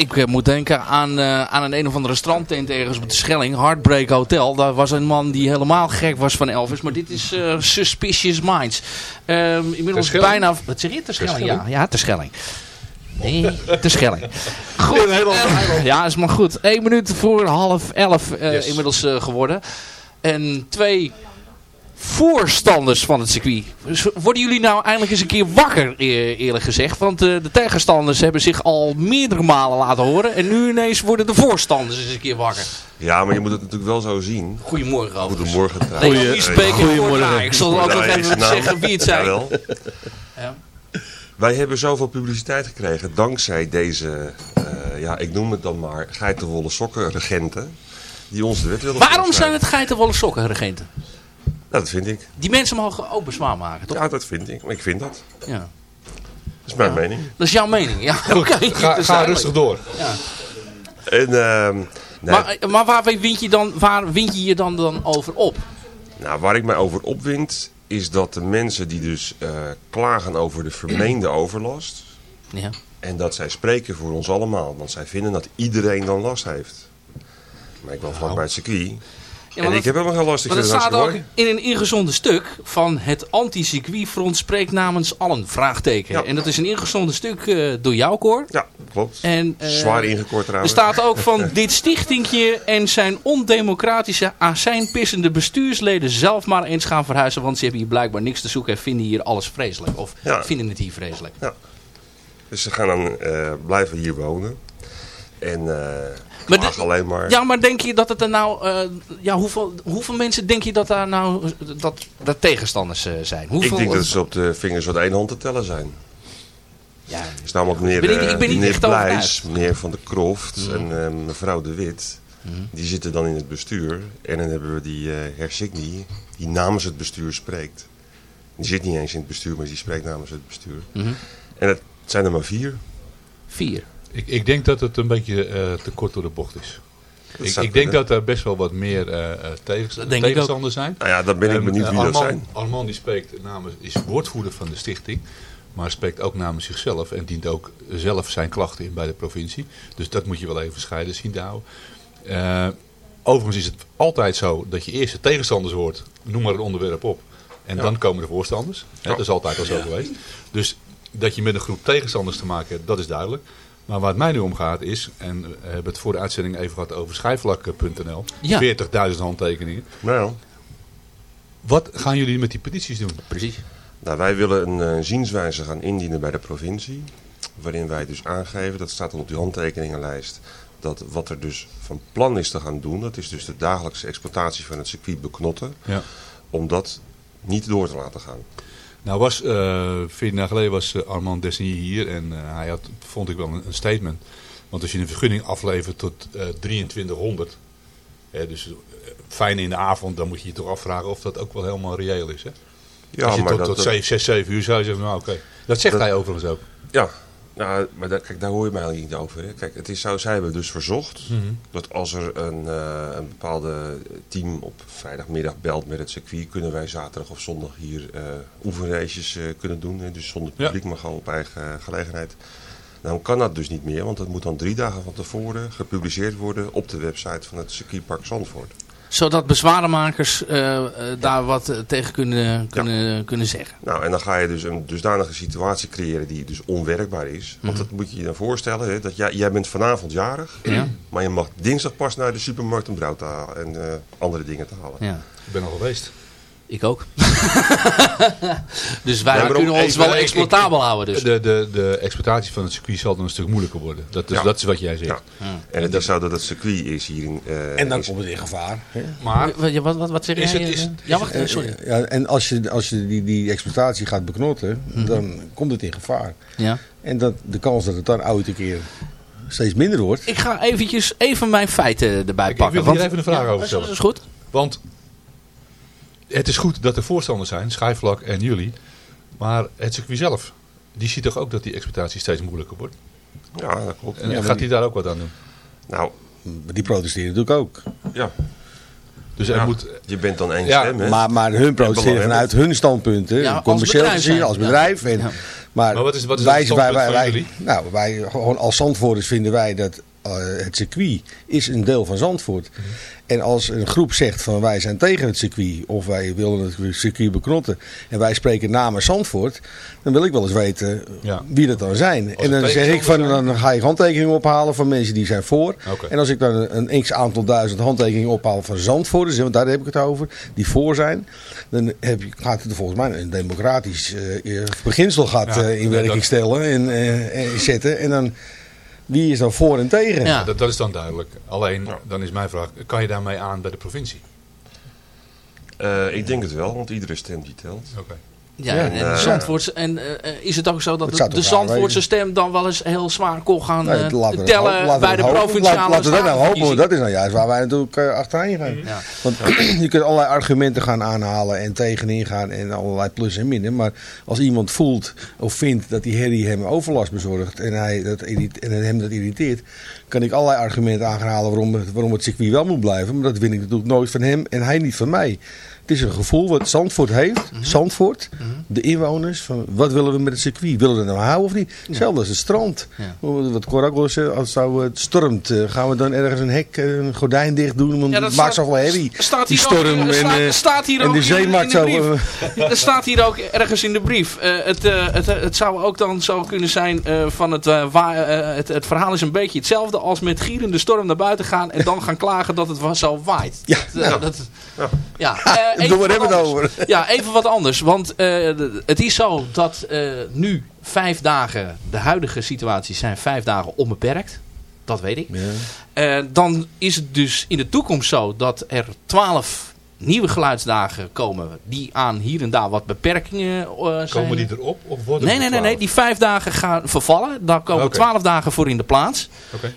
E: Ik eh, moet denken aan, eh, aan een een of andere strandtent ergens op de Schelling. Heartbreak Hotel. Daar was een man die helemaal gek was van Elvis. Maar dit is eh, Suspicious Minds. Ehm, inmiddels bijna... Wat zeg je? Terschelling? Ja, ja Terschelling. Nee, Terschelling. Goed. eh, ja, is maar goed. 1 minuut voor half elf
F: Yes.
E: inmiddels geworden. En twee voorstanders van het circuit. Dus Worden jullie nou eindelijk eens een keer wakker, e- eerlijk gezegd? Want eh, de tegenstanders hebben zich al meerdere malen laten horen. En nu ineens worden de voorstanders eens een keer wakker.
I: Ja, maar je moet het natuurlijk wel zo zien.
E: Goedemorgen overigens.
I: Goedemorgen trouwens.
E: Niet spreken Goedemorgen. Ik zal ook nog even zeggen wie het zijn.
I: Jawel.
E: Ja.
I: Wij hebben zoveel publiciteit gekregen dankzij deze, eh, ja, ik noem het dan maar, geitenwolle sokken regenten. Die ons de wet willen
E: Waarom zijn het geitenwolle sokken, regenten?
I: Nou, dat vind ik.
E: Die mensen mogen ook bezwaar maken, toch?
I: Ja, dat vind ik. Maar ik vind dat.
E: Ja.
I: Dat is mijn mening.
E: Dat is jouw mening. Ja, oké.
F: Ga, rustig door.
I: En, ehm, nee,
E: Maar, maar waar, wind je dan, waar wind je je dan, dan over op?
I: nou, waar ik mij over opwind, is dat de mensen die dus eh, klagen over de vermeende overlast,
E: Ja.
I: en dat zij spreken voor ons allemaal, want zij vinden dat iedereen dan last heeft. Maar ik woon vlakbij het circuit.
E: Ja,
I: en ik heb helemaal geen last. Ik
E: Maar dat
I: het
E: staat ook in een ingezonden stuk van het anti-circuitfront spreekt namens allen, vraagteken.
I: Ja.
E: En dat is een ingezonden stuk eh, door jou, Cor.
I: Ja, klopt.
E: En, eh,
I: Zwaar ingekort
E: Er
I: trouwens.
E: staat ook van dit stichtingje en zijn ondemocratische azijnpissende bestuursleden zelf maar eens gaan verhuizen. Want ze hebben hier blijkbaar niks te zoeken en vinden hier alles vreselijk. Of
I: Ja.
E: vinden het hier vreselijk.
I: Dus ze gaan dan eh, blijven hier wonen. En
E: Maar de-
I: alleen maar.
E: Ja, maar denk je dat het er nou... eh, ja, hoeveel, hoeveel mensen denk je dat daar nou dat, dat tegenstanders eh, zijn? Hoeveel,
I: ik denk dat ze op de vingers van één hand te tellen zijn.
E: Ja,
I: is namelijk meneer,
E: Ik ben
I: eh,
E: ik ben niet
I: meneer Blijs, meneer Van der Kroft en eh, mevrouw De Wit.
E: Mhm.
I: Die zitten dan in het bestuur. En dan hebben we die eh Hersigny, die namens het bestuur spreekt. Die zit niet eens in het bestuur, maar die spreekt namens het bestuur.
E: Mhm.
I: En het zijn er maar vier.
E: vier.
F: Ik, ik denk dat het een beetje eh, te kort door de bocht is. Ik, ik denk dat er best wel wat meer eh, eh, tegens-
E: Dat denk ik
F: tegenstanders zijn.
I: Nou ja, dan ben ik benieuwd wie dat
F: Armand-
I: zijn.
F: Armand die spreekt namens, is woordvoerder van de stichting. Maar spreekt ook namens zichzelf. En dient ook zelf zijn klachten in bij de provincie. Dus dat moet je wel even scheiden zien te houden. Eh, overigens is het altijd zo dat je eerst de tegenstanders hoort. Noem maar een onderwerp op. En dan komen de voorstanders. Hè, dat is altijd al zo geweest. Dus dat je met een groep tegenstanders te maken hebt, dat is duidelijk. Maar waar het mij nu om gaat is, en we hebben het voor de uitzending even gehad over schijfvlak.nl.
E: Ja.
F: 40.000 handtekeningen.
I: Nou,
F: Wat gaan jullie met die petities doen?
E: Precies.
I: Nou, wij willen een eh, zienswijze gaan indienen bij de provincie. Waarin wij dus aangeven, dat staat dan op die handtekeningenlijst, dat wat er dus van plan is te gaan doen, dat is dus de dagelijkse exploitatie van het circuit beknotten,
F: Ja.
I: om dat niet door te laten gaan.
F: Nou was, eh 14 jaar geleden was eh, Armand Dessigny hier en eh, hij had, vond ik wel een, een statement. Want als je een vergunning aflevert tot eh 2300, hè, dus fijn in de avond, dan moet je je toch afvragen of dat ook wel helemaal reëel is. Hè?
I: Ja,
F: als je
I: maar
F: tot,
I: dat,
F: tot
I: dat-
F: 7, 6, 7 uur zou je zeggen, nou oké. Dat zegt
I: Dat-
F: hij overigens ook.
I: ja, nou, maar daar, kijk, daar hoor je mij eigenlijk niet over. Hè. Kijk, het is zo, zij hebben dus verzocht
F: Mhm.
I: dat als er een, eh, een bepaalde team op vrijdagmiddag belt met het circuit, kunnen wij zaterdag of zondag hier oefenraces eh, kunnen doen. Hè. Dus zonder
F: Ja.
I: publiek, maar gewoon op eigen gelegenheid. Nou kan dat dus niet meer, want dat moet dan drie dagen van tevoren gepubliceerd worden op de website van het circuitpark Zandvoort.
E: Zodat bezwarenmakers eh, eh, daar wat eh, tegen kunnen, kunnen, kunnen zeggen.
I: Nou, en dan ga je dus een dusdanige situatie creëren die dus onwerkbaar is. Want dat moet je je dan voorstellen, hè, dat jij, jij bent vanavond jarig,
E: Ja.
I: maar je mag dinsdag pas naar de supermarkt om brood te halen en eh, andere dingen te halen.
E: Ja.
F: Ik ben al geweest.
E: Ik ook. dus wij
I: Ja, maar
E: kunnen ons
I: even-
E: wel
I: ik- ik-
E: exploitabel houden. Dus.
F: De, de, de exploitatie van het circuit zal dan een stuk moeilijker worden. Dat is,
I: Ja.
F: dat is wat jij zegt.
I: Ja. En het is zo dat het circuit is hier in... eh,
J: En dan
I: is-
J: komt het in gevaar. Hè?
F: Maar
E: Wat, wat, wat, wat zeg
F: Is
E: jij?
F: het- is-
E: eh? ja, wacht, eh, sorry.
J: Ja, en als je, als je die, die exploitatie gaat beknotten, dan komt het in gevaar.
E: Ja.
J: En dat, de kans dat het dan ooit een keer steeds minder wordt.
E: Ik ga eventjes even mijn feiten erbij
F: Ik- ik
E: pakken.
F: wil hier even een vraag over
E: dat is-
F: stellen.
E: Dat is goed.
F: Want het is goed dat er voorstanders zijn, Schijfvlak en jullie. Maar het circuit zelf, die ziet toch ook dat die exploitatie steeds moeilijker wordt?
I: Ja, dat klopt.
F: En
J: Ja,
F: gaat
J: die-
F: hij daar ook wat aan doen?
I: Nou,
J: die protesteren natuurlijk ook.
I: ja.
F: Dus er moet...
I: je bent dan één
F: Ja,
I: stem, hè?
J: Maar, maar hun protesteren vanuit hun standpunten.
E: Ja,
J: commercieel gezien, als
E: Ja.
J: bedrijf. En,
E: Ja.
J: Maar,
F: Maar wat is- wat is
J: wij,
F: het
J: wij,
F: standpunt
J: wij,
F: van
J: wij-
F: jullie?
J: nou, wij gewoon als Zandvoorters vinden wij dat eh, het circuit is een deel van Zandvoort.
F: Mhm.
J: En als een groep zegt van wij zijn tegen het circuit of wij willen het circuit beknotten en wij spreken namens Zandvoort, dan wil ik wel eens weten
F: Ja.
J: wie dat dan zijn.
F: Als
J: en dan zeg ik van dan ga je handtekeningen ophalen van mensen die zijn voor. En als ik dan een, een x aantal duizend handtekeningen ophaal van Zandvoorters, want daar heb ik het over, die voor zijn, dan heb je, gaat het volgens mij een democratisch eh, beginsel gaat,
F: Ja,
J: eh, in werking stellen en eh, en zetten. En dan wie is dan voor en tegen?
E: Ja.
F: Dat, dat is dan duidelijk. Alleen, dan is mijn vraag, kan je daarmee aan bij de provincie?
I: Eh, ik denk het wel, want iedere stem die telt.
F: Oké.
E: Ja,
J: Ja.
E: en. Zandvoortse, en eh, is het ook zo dat de, Zandvoortse stem dan wel eens heel zwaar kon gaan
J: Nee,
E: eh, tellen bij de
J: hopen.
E: provinciale
J: Laten- we dat nou hopen, dat is nou juist waar wij natuurlijk uh, achteraan gaan.
E: Ja.
J: Want je kunt allerlei argumenten gaan aanhalen en tegenin gaan en allerlei plus en minnen. Maar als iemand voelt of vindt dat die herrie hem overlast bezorgt en, hij dat en hem dat irriteert, kan ik allerlei argumenten aanhalen waarom, het- waarom het circuit wel moet blijven. Maar dat win ik natuurlijk nooit van hem en hij niet van mij. Het is een gevoel wat Zandvoort heeft.
E: Mhm.
J: Zandvoort, de inwoners. Van wat willen we met het circuit? Willen we het nou houden of niet? Hetzelfde als het strand.
E: Ja.
J: Wat Cor ook wel eens, eh, als het stormt, eh, gaan we dan ergens een hek, eh, een gordijn dicht doen? Want
E: Ja, dat
J: het maakt
E: staat-
J: zoveel herrie.
E: staat
J: Die
E: ook-
J: storm
E: er staat-
J: en, eh,
E: er staat hier
J: en
E: ook
J: de zee
E: in
J: maakt
E: de
J: zo... eh,
E: staat hier ook ergens in de brief. eh, het, eh, het, het zou ook dan zo kunnen zijn eh, van het, eh, eh, het... Het verhaal is een beetje hetzelfde als met gierende storm naar buiten gaan en dan gaan klagen dat het zo waait.
J: Ja,
E: eh, dat, ja. eh, even
J: we hebben het over.
E: Ja, even wat anders. Want eh, het is zo dat eh, nu vijf dagen, de huidige situatie zijn vijf dagen onbeperkt. Dat weet ik. Eh, dan is het dus in de toekomst zo dat er twaalf nieuwe geluidsdagen komen die aan hier en daar wat beperkingen eh, zijn.
F: Komen die erop of worden
E: Nee, nee, nee, nee.
F: 12?
E: Die vijf dagen gaan vervallen. Daar komen
F: Oké.
E: twaalf dagen voor in de plaats.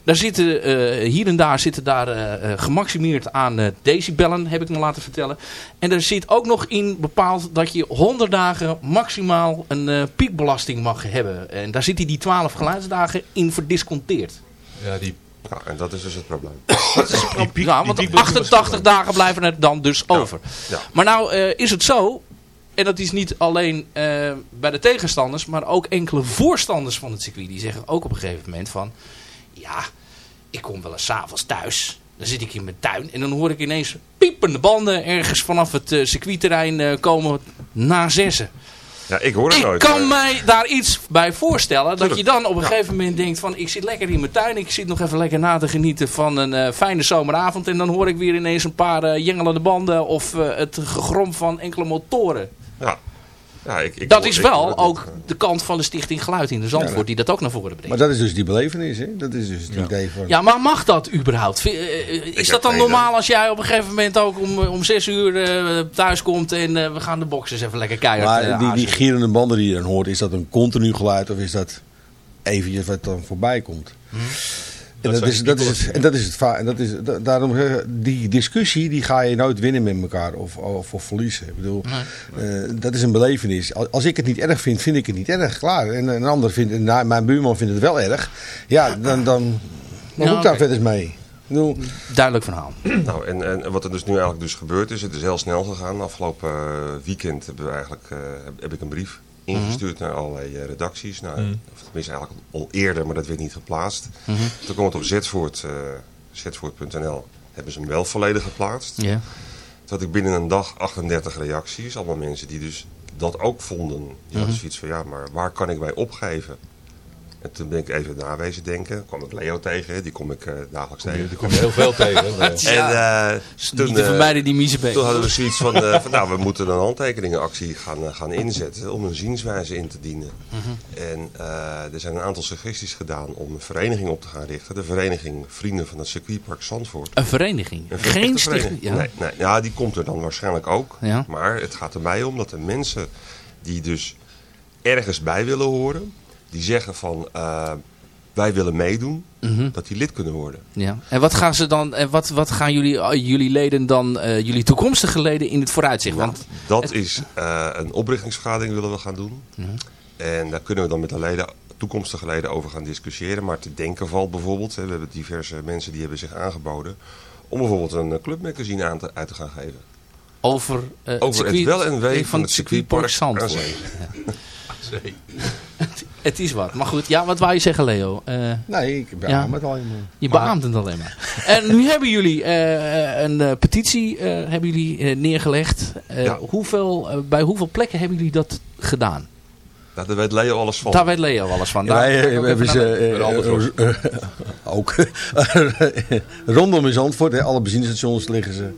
E: Daar zitten, eh, hier en daar zitten daar eh, gemaximeerd aan decibellen, heb ik me laten vertellen. En er zit ook nog in bepaald dat je 100 dagen maximaal een piekbelasting mag hebben. En daar zitten die 12 geluidsdagen in verdisconteerd.
F: Ja, die,
I: Ja, en dat is dus het probleem.
F: die piek,
E: ja,
F: die
E: want
F: piek
E: 88 dagen blijven er dan dus over.
I: Ja.
E: Maar nou eh, is het zo, en dat is niet alleen eh, bij de tegenstanders, maar ook enkele voorstanders van het circuit. Die zeggen ook op een gegeven moment van, ja, ik kom wel eens 's avonds thuis. Dan zit ik in mijn tuin en dan hoor ik ineens piepende banden ergens vanaf het eh, circuitterrein eh, komen na zessen.
I: Ja, ik hoor het
E: Ik
I: nooit.
E: kan
I: maar-
E: mij daar iets bij voorstellen. Dat je dan op een gegeven moment denkt van ik zit lekker in mijn tuin. Ik zit nog even lekker na te genieten van een eh, fijne zomeravond. En dan hoor ik weer ineens een paar eh, jengelende banden of eh, het gegrom van enkele motoren.
I: Ja. Ja, ik, ik
E: dat
I: hoor-
E: is wel ook
I: eh.
E: de kant van de stichting Geluid in de Zandvoort.
J: Ja.
E: Die dat ook naar voren brengt.
J: Maar dat is dus die belevenis, hè? Dat is dus het idee van...
E: Ja, maar mag dat überhaupt? Eh, eh, Is dat dan normaal als jij op een gegeven moment ook om, om zes uur eh, thuis komt en we gaan de boxers even lekker keihard
J: Maar die, die gierende banden die je dan hoort, is dat een continu geluid of is dat eventjes wat dan voorbij komt? En
F: Dat
J: is, dat, is het, en dat is het va- en dat is da- daarom ik, die discussie die ga je nooit winnen met elkaar of, of, of verliezen. Ik bedoel, eh, dat is een belevenis. Als, als ik het niet erg vind, vind ik het niet erg, klaar. En een ander vindt, nou, mijn buurman vindt het wel erg. Ja, dan, dan, dan
E: Ja,
J: moet ik daar verder mee. Ik bedoel,
E: Duidelijk verhaal.
I: Nou, en, en wat er dus nu eigenlijk dus gebeurd is, het is heel snel gegaan. Afgelopen eh, weekend hebben we eigenlijk, eh, heb ik een brief ingestuurd naar allerlei eh, redacties. Nou, Of tenminste eigenlijk al eerder, maar dat werd niet geplaatst. Toen kwam het op Zetvoort, eh, zetvoort.nl, hebben ze hem wel volledig geplaatst.
E: Ja.
I: Toen had ik binnen een dag 38 reacties. Allemaal mensen die dus dat ook vonden. Die hadden zoiets van, ja, maar waar kan ik mij opgeven? En toen ben ik even nawezen denken. kwam ik Leo tegen, die kom ik eh, dagelijks tegen.
F: die kom je heel veel tegen.
I: En eh, toen,
E: vermijden die
I: toen hadden we zoiets van, eh, van nou, we moeten een handtekeningenactie gaan, gaan inzetten om een zienswijze in te dienen. En eh, er zijn een aantal suggesties gedaan om een vereniging op te gaan richten. De vereniging Vrienden van het Circuitpark Zandvoort.
E: Een vereniging.
I: Een
E: Geen stichting. Ja.
I: Nee, nee, ja, die komt er dan waarschijnlijk ook.
E: Ja.
I: Maar het gaat er mij om dat de mensen die dus ergens bij willen horen, die zeggen van eh, wij willen meedoen,
E: Mhm.
I: dat die lid kunnen worden.
E: Ja. En wat gaan ze dan? En wat, wat gaan jullie, eh, jullie leden dan, eh, jullie toekomstige leden in het vooruitzicht? Want
I: Dat is een oprichtingsvergadering willen we gaan doen.
E: Mhm.
I: En daar kunnen we dan met de leden, toekomstige leden over gaan discussiëren. Maar te denken valt bijvoorbeeld, hè, we hebben diverse mensen die hebben zich aangeboden om bijvoorbeeld een clubmagazine aan te, uit te gaan geven.
E: Over,
I: Over het
E: circuit-
I: wel en wee
E: van
I: van
E: het
I: het
E: circuitpark Zandvoort. Het is wat. Maar goed, ja, wat wou je zeggen Leo? Eh,
J: Nee, ik ben
E: Ja.
J: met alleen maar.
E: je beaamt het alleen maar. en nu hebben jullie eh, een eh, petitie eh, hebben jullie, neergelegd.
I: Ja.
E: hoeveel, bij hoeveel plekken hebben jullie dat gedaan?
I: Daar weet Leo alles van.
E: Daar weet Leo alles van.
J: Ja,
E: Daar
J: wij we hebben ze ook rondom in Zandvoort. Hè, alle benzinestations liggen ze.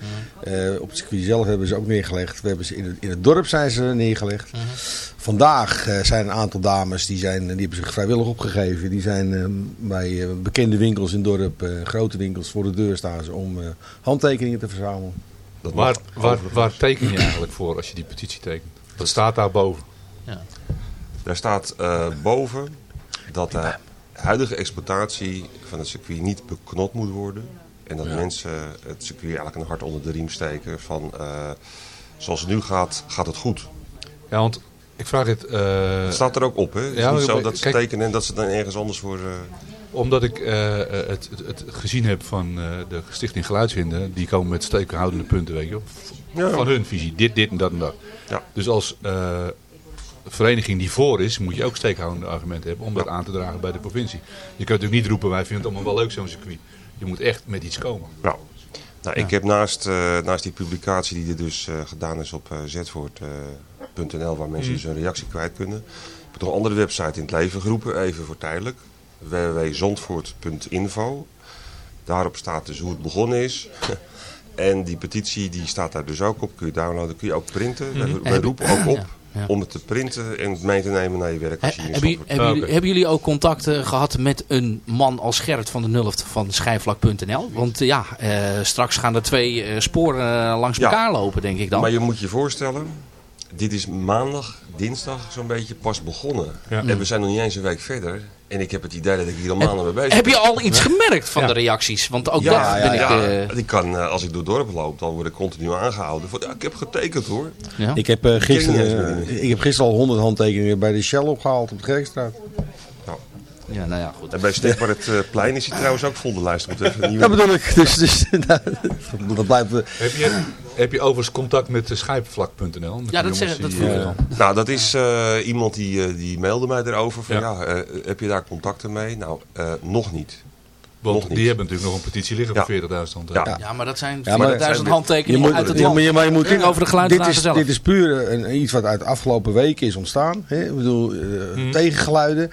J: Eh, op het circuit zelf hebben ze ook neergelegd. We hebben ze in, het, in het dorp zijn ze neergelegd. Vandaag eh, zijn een aantal dames die, zijn, die hebben zich vrijwillig opgegeven. Die zijn eh, bij bekende winkels in het dorp, eh, grote winkels, voor de deur staan ze om eh, handtekeningen te verzamelen.
I: Dat
F: Waar, waar, waar teken je eigenlijk voor als je die petitie tekent? Dat staat daar boven.
I: Daar staat eh, boven dat de huidige exploitatie van het circuit niet beknot moet worden. En dat mensen het circuit eigenlijk een hart onder de riem steken van eh, zoals het nu gaat, gaat het goed.
F: Ja, want ik vraag dit... eh,
I: Dat staat er ook op, hè? Het is
F: ja,
I: niet zo dat ze
F: kijk-
I: tekenen en dat ze dan ergens anders voor...
F: Omdat ik het, het, het gezien heb van de Stichting Geluidshinder. Die komen met stekenhoudende punten, weet je wel.
I: Ja.
F: Van hun visie. Dit, dit en dat en dat.
I: Ja.
F: Dus als vereniging die voor is, moet je ook steekhoudende argumenten hebben om dat aan te dragen bij de provincie. Je kunt natuurlijk niet roepen, wij vinden het allemaal wel leuk zo'n circuit. Je moet echt met iets komen.
I: Nou, nou ik heb naast, eh, naast die publicatie die er dus eh, gedaan is op eh zetvoort.nl, waar mensen dus een reactie kwijt kunnen, heb ik nog een andere website in het leven geroepen, even voor tijdelijk. www.zondvoort.info. Daarop staat dus hoe het begonnen is. en die petitie die staat daar dus ook op. Kun je downloaden, kun je ook printen. Wij, wij
E: Heb-
I: roepen ook op
E: Ja,
I: om het te printen en het mee te nemen naar je werk.
E: He-
I: Als je in
E: hebben, hebben, jullie, hebben jullie ook contact eh, gehad met een man als Gerrit van der Nulft van schijfvlak.nl? Want ja, eh, straks gaan er twee eh, sporen eh, langs
I: Ja.
E: elkaar lopen, denk ik dan.
I: Maar je moet je voorstellen, dit is maandag, dinsdag zo'n beetje pas begonnen.
F: Ja.
I: En we zijn nog niet eens een week verder. En ik heb het idee dat ik hier al maanden mee bezig
E: Heb je al iets gemerkt van
F: Ja.
E: de reacties? Want ook
I: Ja,
E: dat
I: ja,
E: ben ik...
I: ja.
E: eh,
I: Ik kan, eh, als ik door het dorp loop, dan word ik continu aangehouden. Van, ja, ik heb getekend hoor.
E: ja.
J: Ik heb, eh, gisteren,
I: meer.
J: ik heb gisteren al 100 handtekeningen bij de Shell opgehaald op de Kerkstraat.
E: Ja, nou ja, goed.
I: En bij Steekbaar het eh, plein is hij trouwens ook vol de lijst. Moet even een nieuwe...
J: Dat bedoel ik. Dus, dus dat blijft... eh,
F: Heb je, heb je overigens contact met schijpvlak.nl?
E: Ja, dat, zeg, dat vroeg ik
F: eh.
I: Nou, dat is eh, iemand die, eh, die mailde mij erover. Van, ja.
F: Ja.
I: eh, heb je daar contacten mee? Nou, eh, nog niet.
F: Want
I: Nog niet.
F: die hebben natuurlijk nog een petitie liggen
I: Ja.
F: van 40.000 handen.
I: Ja.
E: Ja, maar dat zijn
J: Ja, maar
E: 40.000
I: zijn-
E: handtekeningen uit het
J: ja,
E: land.
J: maar je- maar je moet-
E: Ging over de
J: dit
E: geluidsdrager
J: is,
E: zelf.
J: dit is puur een, iets wat uit de afgelopen weken is ontstaan. Hè? Ik bedoel, eh,
F: Mhm.
J: tegengeluiden.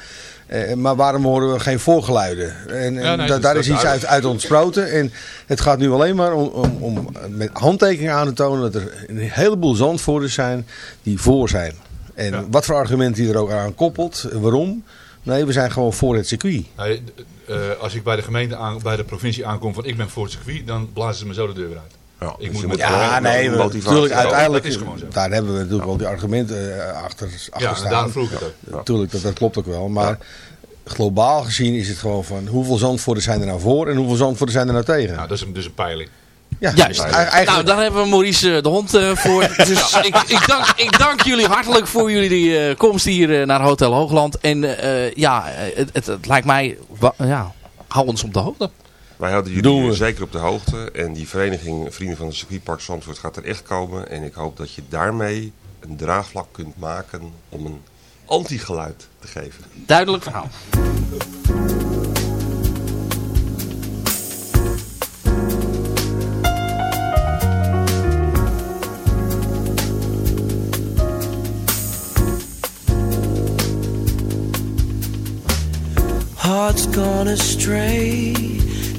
J: Eh, maar waarom horen we geen voorgeluiden? En, en
F: Ja, nee,
J: da-
F: dat
J: daar
F: is
J: is iets uit, ontsproten. En het gaat nu alleen maar om, om, om met handtekeningen aan te tonen dat er een heleboel zandvoerders zijn die voor zijn. En
F: Ja.
J: wat voor argumenten die er ook aan koppelt, waarom? Nee, we zijn gewoon voor het circuit.
F: Eh, als ik bij de gemeente aan, bij de provincie aankom van ik ben voor het circuit, dan blazen ze me zo de deur uit.
I: Ja,
F: Ik
I: dus
F: moet
I: je
F: met-
I: moet
J: Ja, nee, we- natuurlijk uiteindelijk,
F: dat is gewoon zo.
J: daar hebben we natuurlijk wel die argumenten eh, achter, achter
F: Ja, en
J: staan.
F: daarom vroeg ik het ook.
J: Natuurlijk, dat, dat klopt ook wel. Maar globaal gezien is het gewoon van hoeveel zandvoerders zijn er nou voor en hoeveel zandvoerders zijn er nou tegen.
F: Nou, dat is een- dus een peiling.
J: ja,
E: Juist.
J: e- eigenlijk,
E: Nou, daar hebben we Maurice eh, de hond eh, voor. Dus ik, ik, dank, ik dank jullie hartelijk voor jullie eh, komst hier naar Hotel Hoogland. En eh, ja, het, het, het lijkt mij... ja, hou ons op de hoogte.
I: Wij houden jullie zeker op de hoogte. En die vereniging Vrienden van het Circuitpark Zandvoort gaat er echt komen. En ik hoop dat je daarmee een draagvlak kunt maken om een anti-geluid te geven.
E: Duidelijk verhaal.
K: Hearts gone astray,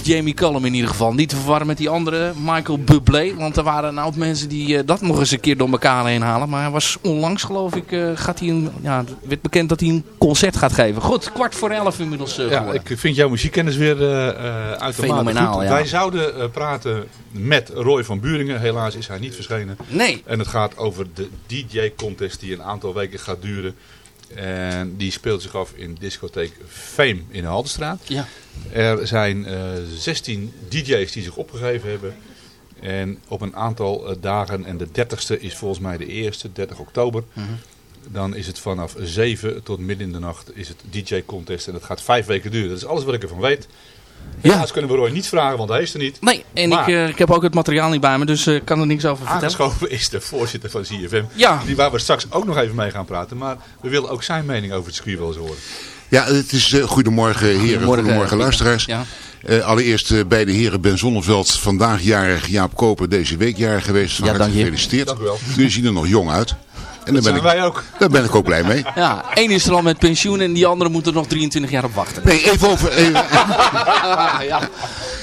E: is Jamie Cullum in ieder geval. Niet te verwarren met die andere Michael Bublé. Want er waren een mensen die eh, dat nog eens een keer door elkaar heen halen. Maar hij was onlangs geloof ik, eh, gaat hij een, ja, het werd bekend dat hij een concert gaat geven. Goed, kwart voor elf inmiddels eh,
F: Ja,
E: geworden.
F: ik vind jouw muziekkennis weer uitermate
E: Fenomenaal, ja.
F: Wij zouden praten met Roy van Buringen. Helaas is hij niet verschenen.
E: Nee.
F: En het gaat over de DJ-contest die een aantal weken gaat duren. En die speelt zich af in discotheek Fame in de Haldenstraat.
E: Ja.
F: Er zijn eh 16 DJ's die zich opgegeven hebben. En op een aantal eh, dagen, en de 30ste is volgens mij de eerste, 30 oktober.
E: Mhm.
F: Dan is het vanaf 7 tot midden in de nacht is het DJ-contest. En dat gaat vijf weken duren. Dat is alles wat ik ervan weet. Helaas kunnen we Roy niet vragen, want hij is er niet.
E: Nee, en
F: Maar-
E: ik, eh, ik heb ook het materiaal niet bij me, dus ik kan er niks over vertellen.
F: Aangeschoven is de voorzitter van ZFM.
E: Ja.
F: Die waar we straks ook nog even mee gaan praten. Maar we willen ook zijn mening over het circuit wel eens horen.
L: Ja, het is eh, goedemorgen heren, goedemorgen, luisteraars.
E: Ja.
L: Eh, allereerst eh, bij de heren Ben Zonneveld, vandaag jarig, Jaap Koper deze week jarig geweest. Van
E: Ja,
L: harte
E: dank je.
L: gefeliciteerd.
F: Dank u wel.
L: Jullie zien er nog jong uit. En daar ben,
F: zijn
L: ik,
F: wij ook.
L: daar ben ik ook blij mee.
E: Ja, één is er al met pensioen en die andere moet er nog 23 jaar op wachten.
L: Nee, even over... Even,
E: ja.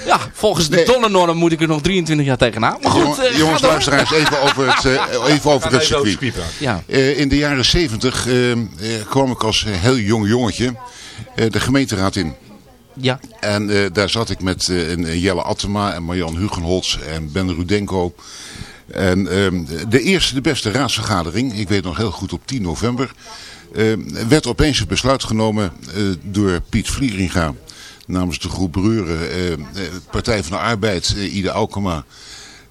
E: ja, volgens de dollarnorm moet ik er nog 23 jaar tegenaan. Maar goed,
L: jongen-
E: eh,
L: jongens, luisteraars, even over het, eh, even over het circuit.
E: Ja,
L: Eh, in de jaren 70 eh, eh, kwam ik als heel jong jongetje eh, de gemeenteraad in.
E: ja.
L: En eh, daar zat ik met eh, Jelle Attema en Marjan Hugenholz en Ben Rudenko. En ehm, de eerste, de beste raadsvergadering, ik weet nog heel goed op 10 november, eh, werd opeens het besluit genomen eh, door Piet Vlieringa namens de groep Breuren, eh, eh, Partij van de Arbeid, Ide Aukema,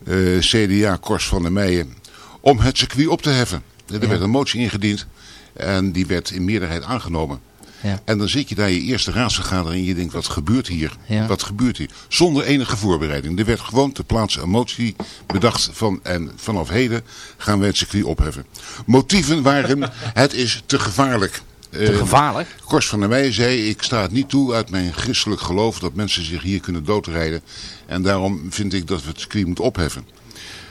L: eh, CDA, Kors van der Meijen, om het circuit op te heffen. Er werd een motie ingediend en die werd in meerderheid aangenomen.
E: Ja.
L: En dan zit je daar je eerste raadsvergadering en je denkt, wat gebeurt hier?
E: Ja.
L: Wat gebeurt hier? Zonder enige voorbereiding. Er werd gewoon ter plaatse een motie bedacht van, en vanaf heden gaan wij het circuit opheffen. Motieven waren, het is te gevaarlijk.
E: Te
L: Eh,
E: gevaarlijk.
L: Kors van der Meijen zei, ik sta het niet toe uit mijn christelijk geloof dat mensen zich hier kunnen doodrijden. En daarom vind ik dat we het circuit moeten opheffen.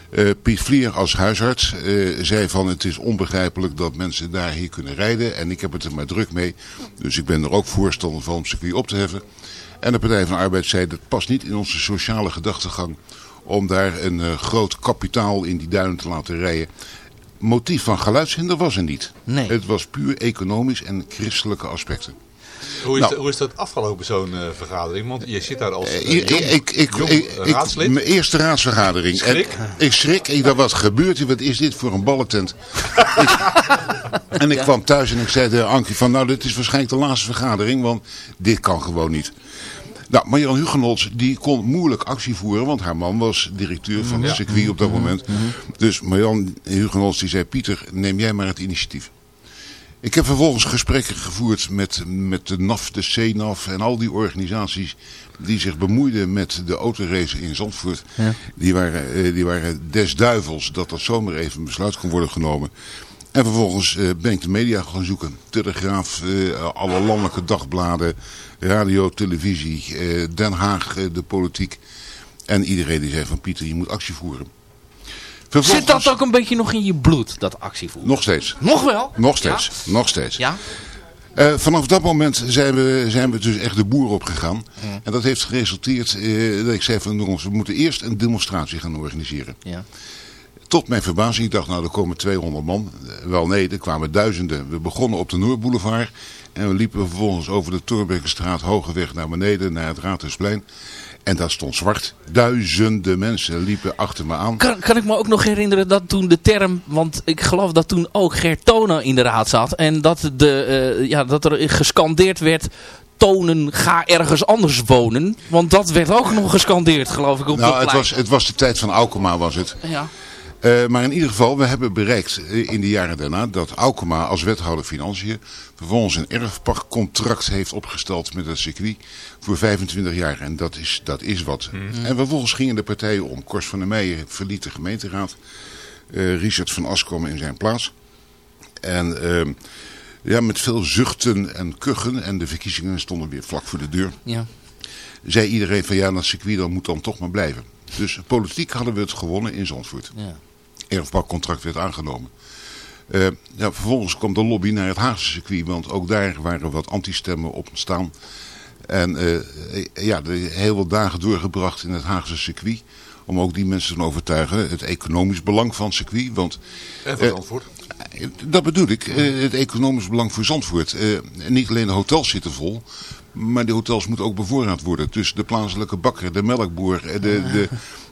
L: Eh, Piet Vlier als huisarts eh, zei van het is onbegrijpelijk dat mensen daar hier kunnen rijden. En ik heb het er maar druk mee. Dus ik ben er ook voorstander van om circuit op te heffen. En de Partij van de Arbeid zei dat past niet in onze sociale gedachtegang om daar een eh, groot kapitaal in die duinen te laten rijden. Motief van geluidshinder was er niet.
E: Nee.
L: Het was puur economisch en christelijke aspecten.
F: Hoe is,
L: Nou.
F: hoe is dat afgelopen zo'n eh, vergadering? Want je zit daar als
L: ik,
F: jong,
L: ik, ik,
F: jong,
L: ik, ik-
F: raadslid.
L: mijn eerste raadsvergadering.
F: Schrik?
L: En ik schrik. Ik dacht, wat gebeurt hier? Wat is dit voor een ballentent? Ik- en ik kwam thuis en ik zei tegen Ankie van, nou dit is waarschijnlijk de laatste vergadering, want dit kan gewoon niet. Nou, Marjan Hugenholz, die kon moeilijk actie voeren, want haar man was directeur van het circuit op dat moment. Dus Marjan Hugenholz die zei, Pieter, neem jij maar het initiatief. Ik heb vervolgens gesprekken gevoerd met, met de NAF, de CNAF en al die organisaties die zich bemoeiden met de autorace in Zandvoort.
E: Ja.
L: Die, waren, eh, die waren des duivels dat er zomaar even een besluit kon worden genomen. En vervolgens eh, ben ik de media gaan zoeken. Telegraaf, eh, alle landelijke dagbladen, radio, televisie, Den Haag, de politiek. En iedereen die zei van Pieter, je moet actie voeren.
E: Zit dat ook een beetje nog in je bloed, dat actievoeren?
L: Nog steeds.
E: Nog wel?
L: Nog steeds. Nog steeds.
E: Ja?
L: Eh, vanaf dat moment zijn we, zijn we dus echt de boer opgegaan. En dat heeft geresulteerd eh, dat ik zei van jongens, we moeten eerst een demonstratie gaan organiseren.
E: Ja.
L: Tot mijn verbazing, ik dacht nou er komen 200 man. Eh, Wel nee, er kwamen duizenden. We begonnen op de Noordboulevard. En we liepen vervolgens over de Torbekkenstraat Hogeweg naar beneden, naar het Raadhuisplein. En dat stond zwart. Duizenden mensen liepen achter me aan.
E: Kan, kan ik me ook nog herinneren dat toen de term, want ik geloof dat toen ook Gert Tonen in de raad zat. En dat, de, eh, ja, dat er gescandeerd werd, Tonen ga ergens anders wonen. Want dat werd ook nog gescandeerd geloof ik op
L: Nou, het was, het was de tijd van Aukema was het.
E: Ja.
L: Eh, maar in ieder geval, we hebben bereikt eh, in de jaren daarna dat Aukema als wethouder financiën vervolgens een erfpachtcontract heeft opgesteld met het circuit voor 25 jaar. En dat is, dat is wat. En vervolgens gingen de partijen om. Kors van der Meijer verliet de gemeenteraad. Eh, Richard van As kwam in zijn plaats. En ehm, ja, met veel zuchten en kuchen en de verkiezingen stonden weer vlak voor de deur
E: Ja.
L: zei iedereen van ja, dat circuit dan moet dan toch maar blijven. Dus politiek hadden we het gewonnen in Zandvoort.
E: Ja.
L: Erfpakcontract werd aangenomen. Eh, ja, vervolgens kwam de lobby naar het Haagse circuit, want ook daar waren wat antistemmen op ontstaan. En eh, ja, heel wat dagen doorgebracht in het Haagse circuit. Om ook die mensen te overtuigen. Het economisch belang van het circuit. Want,
F: En voor
L: eh,
F: Zandvoort.
L: dat bedoel ik. het economisch belang voor Zandvoort. Niet alleen de hotels zitten vol. Maar de hotels moeten ook bevoorraad worden. Dus de plaatselijke bakker, de melkboer, de, de,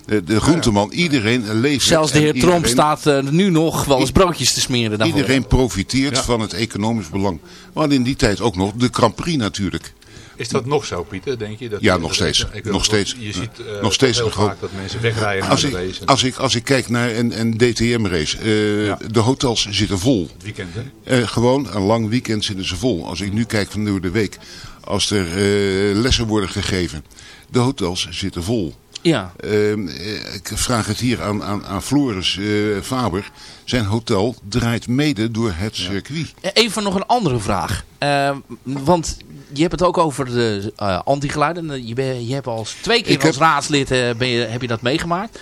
L: de, de groenteman. Iedereen leeft.
E: Zelfs de heer Trump
L: iedereen-
E: staat eh, nu nog wel eens broodjes te smeren daarvoor.
L: Iedereen profiteert van het economisch belang. Hadden in die tijd ook nog de Grand Prix natuurlijk.
F: Is dat nog zo, Pieter, denk je? Dat
L: Ja, nog steeds.
F: ik-
L: Nog steeds.
F: Je ziet eh,
L: Nog steeds
F: heel vaak dat mensen wegrijden naar
L: Als
F: de
L: ik,
F: race.
L: als, ik, als ik kijk naar een, een DTM-race, eh,
F: Ja.
L: de hotels zitten vol.
F: Het weekend, hè?
L: Eh, gewoon een lang weekend zitten ze vol. Als ik nu kijk van door de week, als er eh, lessen worden gegeven, de hotels zitten vol.
E: Ja.
L: Ehm, eh, ik vraag het hier aan, aan, aan Floris eh, Faber. Zijn hotel draait mede door het circuit.
E: Even nog een andere vraag. Eh, want je hebt het ook over de eh anti-geluiden. Je, ben- je hebt als twee keer
L: Ik heb-
E: als raadslid eh, ben je, heb je dat meegemaakt.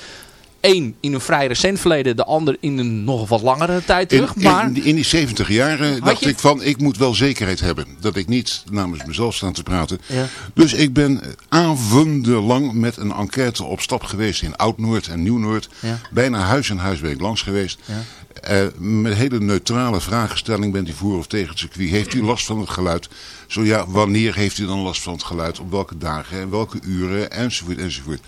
E: Eén in een vrij recent verleden, de ander in een nog wat langere tijd
L: In,
E: terug. maar
L: in, in die 70 jaren dacht
E: je-
L: ik van, ik moet wel zekerheid hebben. Dat ik niet namens mezelf sta te praten.
E: Ja.
L: Dus ik ben avondenlang met een enquête op stap geweest in Oud-Noord en Nieuw-Noord.
E: Ja.
L: Bijna huis en huis ben ik langs geweest.
E: Ja.
L: Eh, met een hele neutrale vragenstelling bent u voor of tegen het circuit. Heeft u last van het geluid? Zo ja, wanneer heeft u dan last van het geluid? Op welke dagen en welke uren? Enzovoort, enzovoort.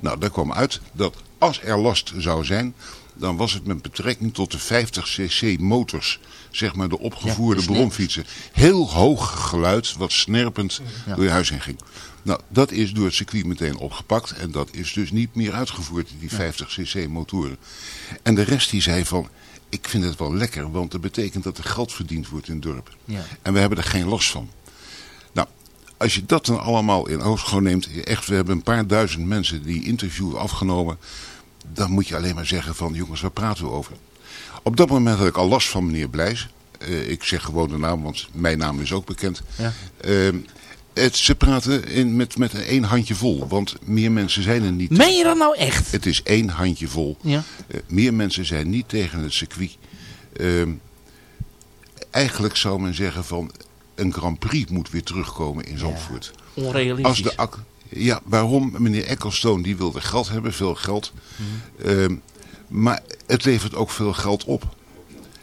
L: Nou, daar kwam uit dat als er last zou zijn, dan was het met betrekking tot de 50cc motors. Zeg maar de opgevoerde
E: Ja,
L: bromfietsen. Heel hoog geluid, wat snerpend door je huis heen ging. Nou, dat is door het circuit meteen opgepakt. En dat is dus niet meer uitgevoerd, die 50cc motoren. En de rest die zei van, ik vind het wel lekker, want dat betekent dat er geld verdiend wordt in het dorp. En we hebben er geen last van. Nou, als je dat dan allemaal in oogschouw neemt, echt, we hebben een paar duizend mensen die interview afgenomen, dan moet je alleen maar zeggen van, jongens, waar praten we over? Op dat moment had ik al last van meneer Blijs. Eh, ik zeg gewoon de naam, want mijn naam is ook bekend.
E: Ja.
L: Ehm, het, ze praten in, met, met één handje vol, want meer mensen zijn er niet.
E: meen je dat nou echt?
L: Het is één handje vol.
E: Ja.
L: Eh, meer mensen zijn niet tegen het circuit. Ehm, eigenlijk zou men zeggen van een Grand Prix moet weer terugkomen in Zandvoort.
E: Onrealistisch.
L: Als de ja, waarom? Meneer Ecclestone die wilde geld hebben, veel geld. Ehm, maar het levert ook veel geld op.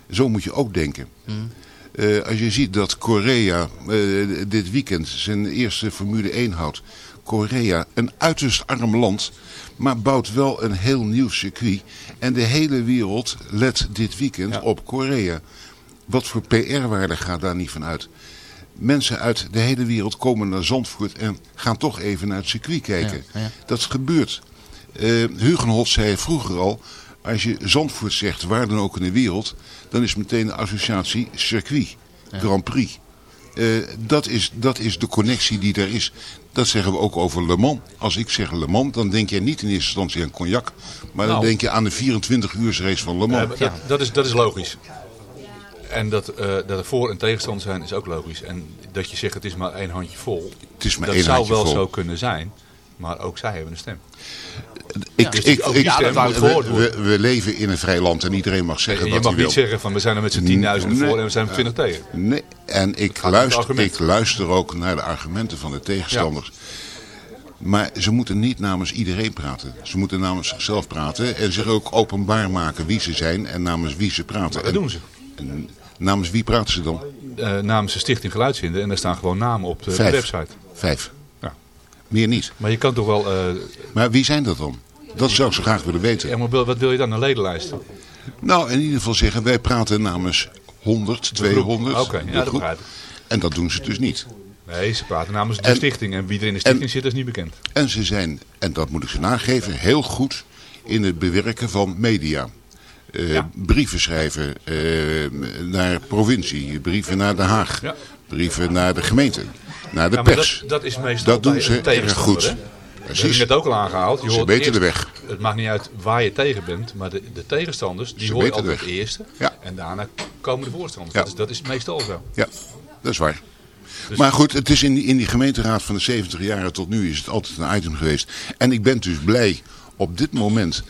L: Zo moet je ook denken.
E: Mhm.
L: Eh, als je ziet dat Korea eh, dit weekend zijn eerste Formule 1 houdt. Korea, een uiterst arm land, maar bouwt wel een heel nieuw circuit. En de hele wereld let dit weekend op Korea. Wat voor PR-waarde gaat daar niet van uit? Mensen uit de hele wereld komen naar Zandvoort en gaan toch even naar het circuit kijken.
E: Ja, ja.
L: Dat gebeurt. Eh Hugenholt zei vroeger al, als je Zandvoort zegt, waar dan ook in de wereld, dan is meteen de associatie circuit. Grand Prix. Eh, dat, is, dat is de connectie die er is. Dat zeggen we ook over Le Mans. Als ik zeg Le Mans, dan denk jij niet in eerste instantie aan cognac. Maar dan
F: Nou.
L: denk je aan de 24 uur race van Le Mans.
F: Ja, maar dat, dat, is, dat is logisch. En dat, eh, dat er voor- en tegenstander zijn is ook logisch. En dat je zegt het is maar één handje vol.
L: Het is maar
F: dat
L: één
F: zou
L: handje
F: wel
L: vol.
F: zo kunnen zijn. Maar ook zij hebben een stem.
L: Ik,
F: Dus
L: ik,
F: stem
L: we- leven in een vrij land en iedereen mag zeggen
F: En je
L: wat
F: mag
L: hij
F: niet
L: wil.
F: zeggen van we zijn er met z'n tienduizenden
L: Nee.
F: voor en we zijn er twintig tegen.
L: Nee, en ik luister, ik luister ook naar de argumenten van de tegenstanders. Maar ze moeten niet namens iedereen praten. Ze moeten namens zichzelf praten en zich ook openbaar maken wie ze zijn en namens wie ze praten.
F: Maar dat
L: En-
F: doen ze.
L: en namens wie praten ze dan?
F: Eh, namens de Stichting Geluidshinder en daar staan gewoon namen op de,
L: Vijf.
F: website.
L: Vijf.
F: Ja.
L: Meer niet.
F: Maar je kan toch wel... eh,
L: Maar wie zijn dat dan? Dat zou ik zo graag willen weten.
F: ja, maar wat wil je dan? Een ledenlijst?
L: Nou, in ieder geval zeggen, wij praten namens 100, 200.
F: Oké, ja, dat begrijp ik.
L: En dat doen ze dus niet.
F: Nee, ze praten namens de
L: En-
F: stichting. En wie er in de stichting
L: en-
F: zit, is niet bekend.
L: En ze zijn, en dat moet ik ze nageven, heel goed in het bewerken van media. Eh, Brieven schrijven eh, naar provincie, brieven naar Den Haag,
F: Ja.
L: brieven naar de gemeente, naar de
F: Ja,
L: pers.
F: dat, dat is meestal
L: Dat doen ze erg goed.
F: hè? Dat heb je net ook al aangehaald. Je
L: Ze
F: hoort
L: weten
F: eerst-
L: de weg.
F: Het maakt niet uit waar je tegen bent, maar de, de tegenstanders, die hoor je
L: de
F: altijd het eerste. En daarna komen de voorstanders. Dat, is, dat is meestal zo.
L: Ja, dat is waar.
F: Dus-
L: Maar goed, het is in die, in die gemeenteraad van de 70 jaren tot nu is het altijd een item geweest. En ik ben dus blij op dit moment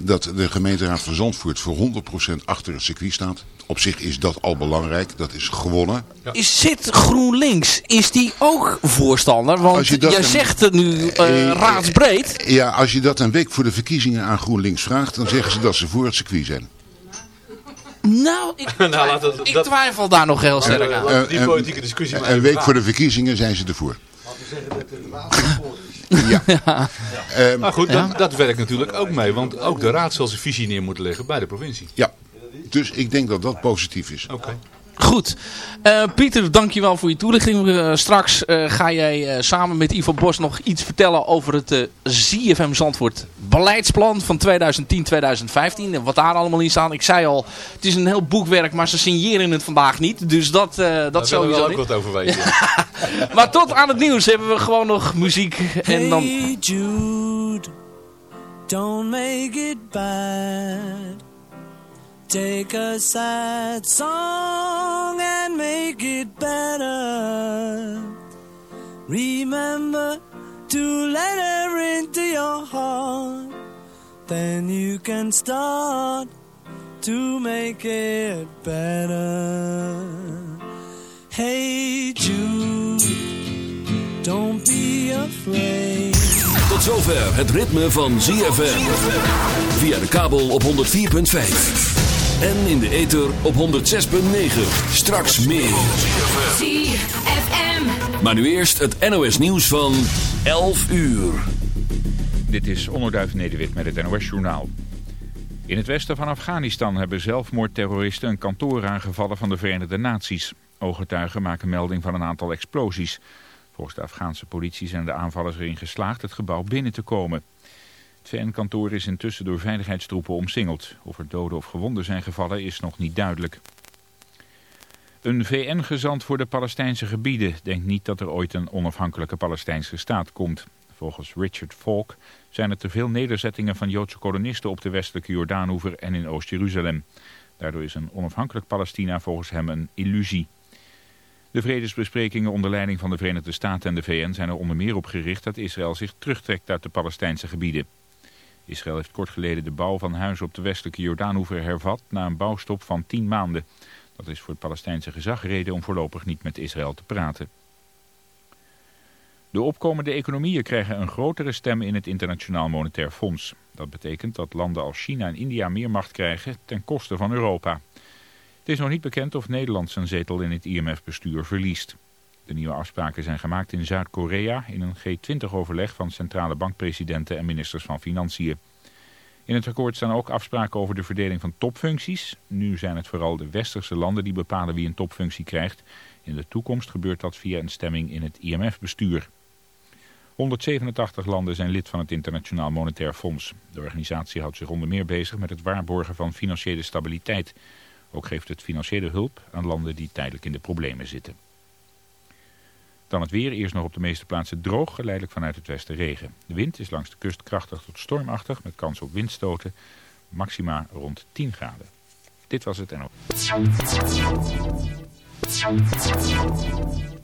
L: dat de gemeenteraad van Zandvoort voor 100% achter het circuit staat. Op zich is dat al belangrijk, dat is gewonnen.
E: Is, zit GroenLinks, is die ook voorstander? Want
L: Als je dat
E: jij
L: een-
E: zegt het nu eh,
L: Eh,
E: raadsbreed.
L: Ja, als je dat een week voor de verkiezingen aan GroenLinks vraagt, dan zeggen ze dat ze voor het circuit zijn.
E: Nou, ik,
F: Nou, het-
E: ik twijfel daar nog heel sterk aan.
F: Die
L: Eh,
F: politieke discussie maar
L: Een week voor de verkiezingen zijn ze ervoor. Ja. Ehm,
F: Maar goed, dat, dat werkt natuurlijk ook mee. Want ook de raad zal zijn visie neer moeten leggen bij de provincie.
L: ja. Dus ik denk dat dat positief is.
F: Oké.
E: Goed. Eh, Pieter, dankjewel voor je toelichting. Eh, straks eh, ga jij eh, samen met Ivo Bos nog iets vertellen over het eh, ZFM Zandvoort beleidsplan van 2010-2015. En wat daar allemaal in staat. Ik zei al, het is een heel boekwerk, maar ze signeren het vandaag niet. Dus dat, eh, dat
F: Daar we
E: sowieso
F: wel
E: niet.
F: ook wat over weten.
E: Maar tot aan het nieuws hebben we gewoon nog muziek. En dan...
K: Hey Jude, don't make it bad. Take a sad song and make it better. Remember to let her into your heart. Then you can start to make it better. Hey Jude, don't be afraid.
C: Tot zover het ritme van ZFM. Via de kabel op 104.5. En in de ether op 106.9. Straks meer.
A: ZFM.
C: Maar nu eerst het NOS nieuws van 11 uur.
M: Dit is Onderduif Nederwit met het NOS Journaal. In het westen van Afghanistan hebben zelfmoordterroristen een kantoor aangevallen van de Verenigde Naties. Ooggetuigen maken melding van een aantal explosies. Volgens de Afghaanse politie zijn de aanvallers erin geslaagd het gebouw binnen te komen. Het VN-kantoor is intussen door veiligheidstroepen omsingeld. Of er doden of gewonden zijn gevallen is nog niet duidelijk. Een VN-gezant voor de Palestijnse gebieden denkt niet dat er ooit een onafhankelijke Palestijnse staat komt. Volgens Richard Falk zijn er te veel nederzettingen van Joodse kolonisten op de westelijke Jordaanoever en in Oost-Jeruzalem. Daardoor is een onafhankelijk Palestina volgens hem een illusie. De vredesbesprekingen onder leiding van de Verenigde Staten en de VN zijn er onder meer op gericht dat Israël zich terugtrekt uit de Palestijnse gebieden. Israël heeft kort geleden de bouw van huizen op de westelijke Jordaanoever hervat na een bouwstop van 10 maanden. Dat is voor het Palestijnse gezag reden om voorlopig niet met Israël te praten. De opkomende economieën krijgen een grotere stem in het Internationaal Monetair Fonds. Dat betekent dat landen als China en India meer macht krijgen ten koste van Europa. Het is nog niet bekend of Nederland zijn zetel in het IMF-bestuur verliest. De nieuwe afspraken zijn gemaakt in Zuid-Korea in een G20-overleg van centrale bankpresidenten en ministers van Financiën. In het akkoord staan ook afspraken over de verdeling van topfuncties. Nu zijn het vooral de westerse landen die bepalen wie een topfunctie krijgt. In de toekomst gebeurt dat via een stemming in het IMF-bestuur. 187 landen zijn lid van het Internationaal Monetair Fonds. De organisatie houdt zich onder meer bezig met het waarborgen van financiële stabiliteit. Ook geeft het financiële hulp aan landen die tijdelijk in de problemen zitten. Dan het weer. Eerst nog op de meeste plaatsen droog, geleidelijk vanuit het westen regen. De wind is langs de kust krachtig tot stormachtig met kans op windstoten. Maxima rond 10 graden. Dit was het NO.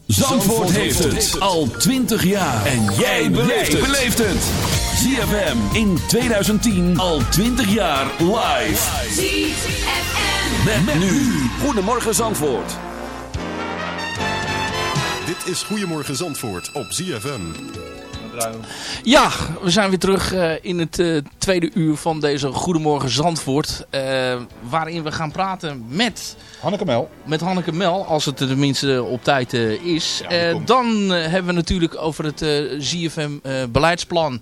C: Zandvoort heeft het al 20 jaar. En jij beleeft het. ZFM in 2010 al 20 jaar live.
A: ZFM.
C: Met, nu. Goedemorgen Zandvoort.
D: Dit is Goedemorgen Zandvoort op ZFM.
E: Ja, we zijn weer terug eh, in het eh, tweede uur van deze Goedemorgen Zandvoort. eh, waarin we gaan praten met...
F: Hanneke Mel.
E: Met Hanneke Mel, als het er tenminste op tijd eh, is. dan hebben we natuurlijk over het eh ZFM eh, beleidsplan...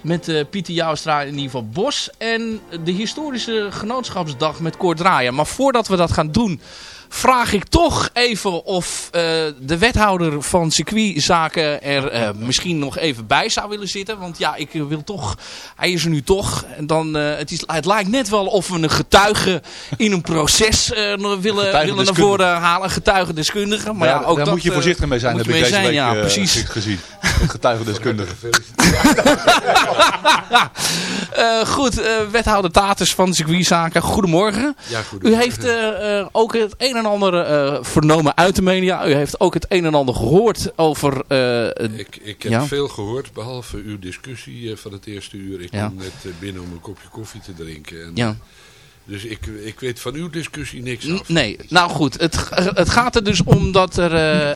E: Met eh, Pieter Joustra en Ivo Bos. En de historische genootschapsdag met Kort Draaien. Maar voordat we dat gaan doen vraag ik toch even of eh, de wethouder van circuitzaken er eh, misschien nog even bij zou willen zitten. Want ja, ik wil toch, hij is er nu toch. En dan, eh, het, is, het lijkt net wel of we een getuige in een proces eh, willen, willen naar voren halen. Getuigendeskundige. Maar ja, ook
F: daar
E: dat,
F: moet je voorzichtig mee zijn,
E: moet
F: heb
E: je
F: ik
E: mee
F: deze
E: zijn,
F: week
E: ja, precies.
F: gezien. Een getuigendeskundige.
E: Eh, goed, eh, wethouder Taters van circuitzaken, goedemorgen.
N: Ja, goedemorgen.
E: U heeft ook het een en ander eh, vernomen uit de media. U heeft ook het een en ander gehoord over... eh,
N: Ik, ik heb
E: ja.
N: veel gehoord, behalve uw discussie eh, van het eerste uur. Ik
E: Ja.
N: kwam net binnen om een kopje koffie te drinken. En,
E: Ja.
N: Dus ik, ik weet van uw discussie niks af.
E: Nee, nou goed. Het, het gaat er dus om dat er...